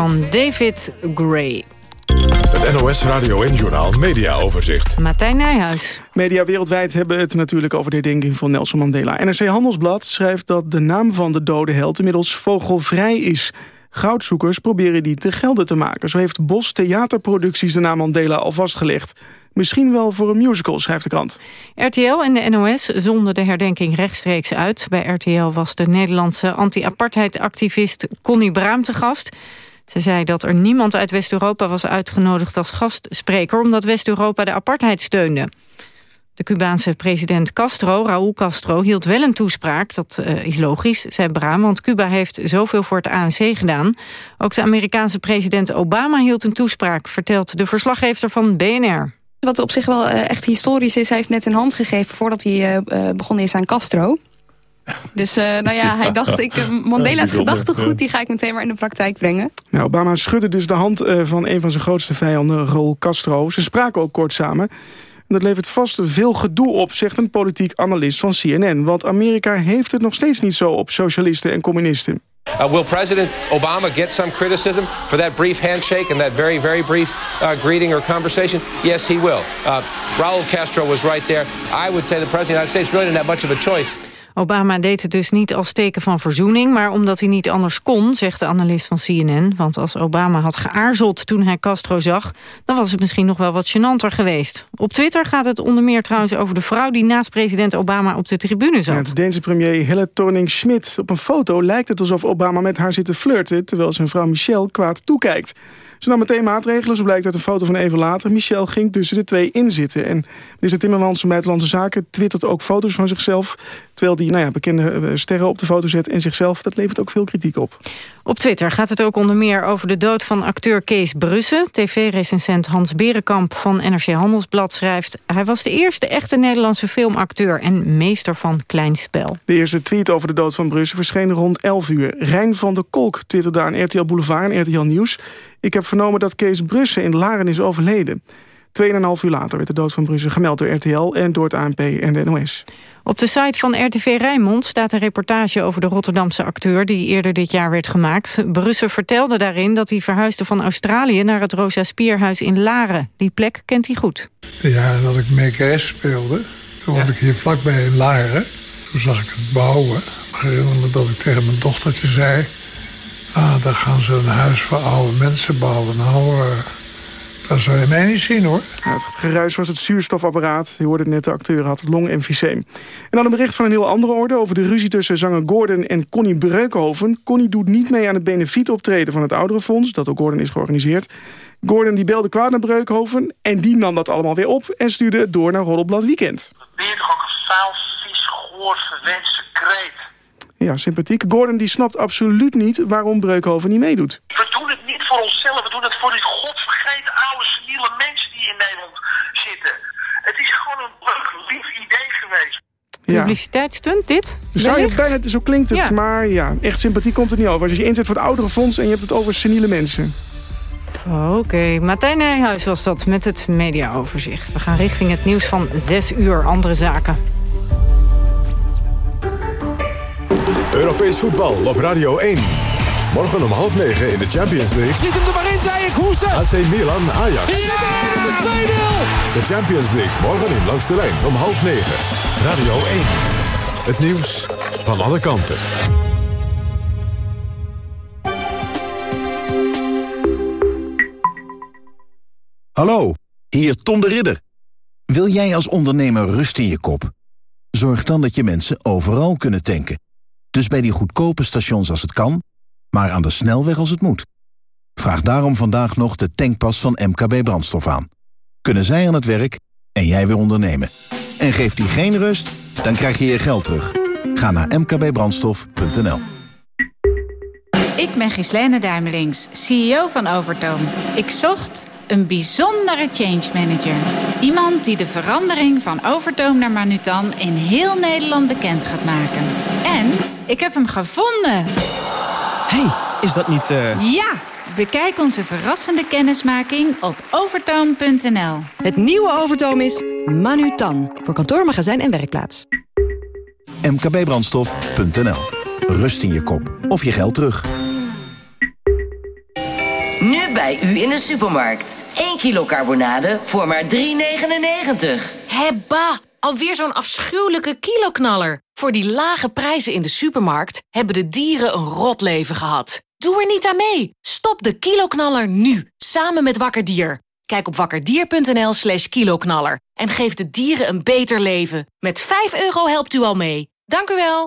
van David Gray. Het NOS Radio en Journaal Media Overzicht. Martijn Nijhuis. Media wereldwijd hebben het natuurlijk over de herdenking van Nelson Mandela. NRC Handelsblad schrijft dat de naam van de dode held inmiddels vogelvrij is. Goudzoekers proberen die te gelden te maken. Zo heeft Bos Theaterproducties de naam Mandela al vastgelegd. Misschien wel voor een musical, schrijft de krant. RTL en de NOS zonden de herdenking rechtstreeks uit. Bij RTL was de Nederlandse anti-apartheid-activist Connie Braam te gast. Ze zei dat er niemand uit West-Europa was uitgenodigd als gastspreker... omdat West-Europa de apartheid steunde. De Cubaanse president Castro, Raúl Castro, hield wel een toespraak. Dat uh, is logisch, zei Braam, want Cuba heeft zoveel voor het ANC gedaan. Ook de Amerikaanse president Obama hield een toespraak... vertelt de verslaggever van BNR. Wat op zich wel uh, echt historisch is, hij heeft net een hand gegeven... voordat hij uh, begonnen is aan Castro. Dus uh, nou ja, hij dacht, ik, Mandela's gedachtegoed... die ga ik meteen maar in de praktijk brengen. Nou, Obama schudde dus de hand uh, van een van zijn grootste vijanden, Raúl Castro. Ze spraken ook kort samen. En dat levert vast veel gedoe op, zegt een politiek analist van CNN. Want Amerika heeft het nog steeds niet zo op socialisten en communisten. Uh, will President Obama get some criticism for that brief handshake and that very, very brief uh, greeting or conversation? Yes, he will. Uh, Raul Castro was right there. I would say the President of the United States really didn't have much of a choice. Obama deed het dus niet als teken van verzoening... maar omdat hij niet anders kon, zegt de analist van CNN. Want als Obama had geaarzeld toen hij Castro zag... dan was het misschien nog wel wat gênanter geweest. Op Twitter gaat het onder meer trouwens over de vrouw... die naast president Obama op de tribune zat. Ja, de Deense premier Helle Thorning-Schmidt. Op een foto lijkt het alsof Obama met haar zit te flirten... terwijl zijn vrouw Michelle kwaad toekijkt. Ze nam meteen maatregelen, zo blijkt uit een foto van even later. Michel ging tussen de twee inzitten. En minister Timmermans van Buitenlandse Zaken twittert ook foto's van zichzelf... terwijl die nou ja, bekende sterren op de foto zet en zichzelf. Dat levert ook veel kritiek op. Op Twitter gaat het ook onder meer over de dood van acteur Kees Brussen. TV-recensent Hans Berenkamp van NRC Handelsblad schrijft... hij was de eerste echte Nederlandse filmacteur en meester van kleinspel. De eerste tweet over de dood van Brussen verscheen rond 11 uur. Rijn van der Kolk twitterde aan RTL Boulevard en RTL Nieuws... Ik heb vernomen dat Kees Brussen in Laren is overleden. Tweeënhalf uur later werd de dood van Brussen gemeld door RTL... en door het ANP en de NOS. Op de site van RTV Rijnmond staat een reportage over de Rotterdamse acteur... die eerder dit jaar werd gemaakt. Brussen vertelde daarin dat hij verhuisde van Australië... naar het Rosa Spierhuis in Laren. Die plek kent hij goed. Jaren dat ik Mekeres speelde, toen woonde ik hier vlakbij in Laren. Toen zag ik het bouwen. Ik herinner me dat ik tegen mijn dochtertje zei... Ah, daar gaan ze een huis voor oude mensen bouwen. Nou, uh, dat zou je mij niet zien, hoor. Ja, het geruis was het zuurstofapparaat. Je hoorde net, de acteur had longemfyseem. En dan een bericht van een heel andere orde... over de ruzie tussen zanger Gordon en Connie Breukhoven. Connie doet niet mee aan het benefietoptreden van het Ouderenfonds... dat ook Gordon is georganiseerd. Gordon die belde kwaad naar Breukhoven... en die nam dat allemaal weer op en stuurde het door naar Roddelblad Weekend. Je toch ook een vuil, vies, goor, verwenste kreet? Ja, sympathiek. Gordon die snapt absoluut niet waarom Breukhoven niet meedoet. We doen het niet voor onszelf, we doen het voor die godvergeten oude seniele mensen die in Nederland zitten. Het is gewoon een leuk, lief idee geweest. Ja. Publiciteitsstunt, dit? Zou je bijna, zo klinkt het, ja. maar ja, echt sympathiek komt het niet over. Als je je inzet voor het ouderenfonds en je hebt het over seniele mensen. Oké, okay. Martijn Nijhuis was dat met het mediaoverzicht. We gaan richting het nieuws van 6 uur andere zaken. Europees voetbal op Radio 1. Morgen om half negen in de Champions League. Schiet hem er maar in, zei ik. Hoese. AC Milan, Ajax. Ja, dat is 2-0. De Champions League, morgen in Langs de Lijn om half negen. Radio 1. Het nieuws van alle kanten. Hallo, hier Tom de Ridder. Wil jij als ondernemer rust in je kop? Zorg dan dat je mensen overal kunnen tanken. Dus bij die goedkope stations als het kan, maar aan de snelweg als het moet. Vraag daarom vandaag nog de tankpas van MKB Brandstof aan. Kunnen zij aan het werk en jij weer ondernemen. En geeft die geen rust, dan krijg je je geld terug. Ga naar mkbbrandstof.nl Ik ben Gislene Duimelings, CEO van Overtoom. Ik zocht een bijzondere change manager. Iemand die de verandering van Overtoom naar Manutan in heel Nederland bekend gaat maken. En ik heb hem gevonden. hey, is dat niet... Uh... Ja, bekijk onze verrassende kennismaking op overtoom.nl. Het nieuwe Overtoom is Manutan. Voor kantoor, magazijn en werkplaats. mkbbrandstof.nl Rust in je kop of je geld terug. bij u in de supermarkt. 1 kilo carbonade voor maar 3,99. Hebba, alweer zo'n afschuwelijke kiloknaller. Voor die lage prijzen in de supermarkt hebben de dieren een rot leven gehad. Doe er niet aan mee. Stop de kiloknaller nu, samen met Wakker Dier. Kijk op wakkerdier.nl slash kiloknaller en geef de dieren een beter leven. Met 5 euro helpt u al mee. Dank u wel.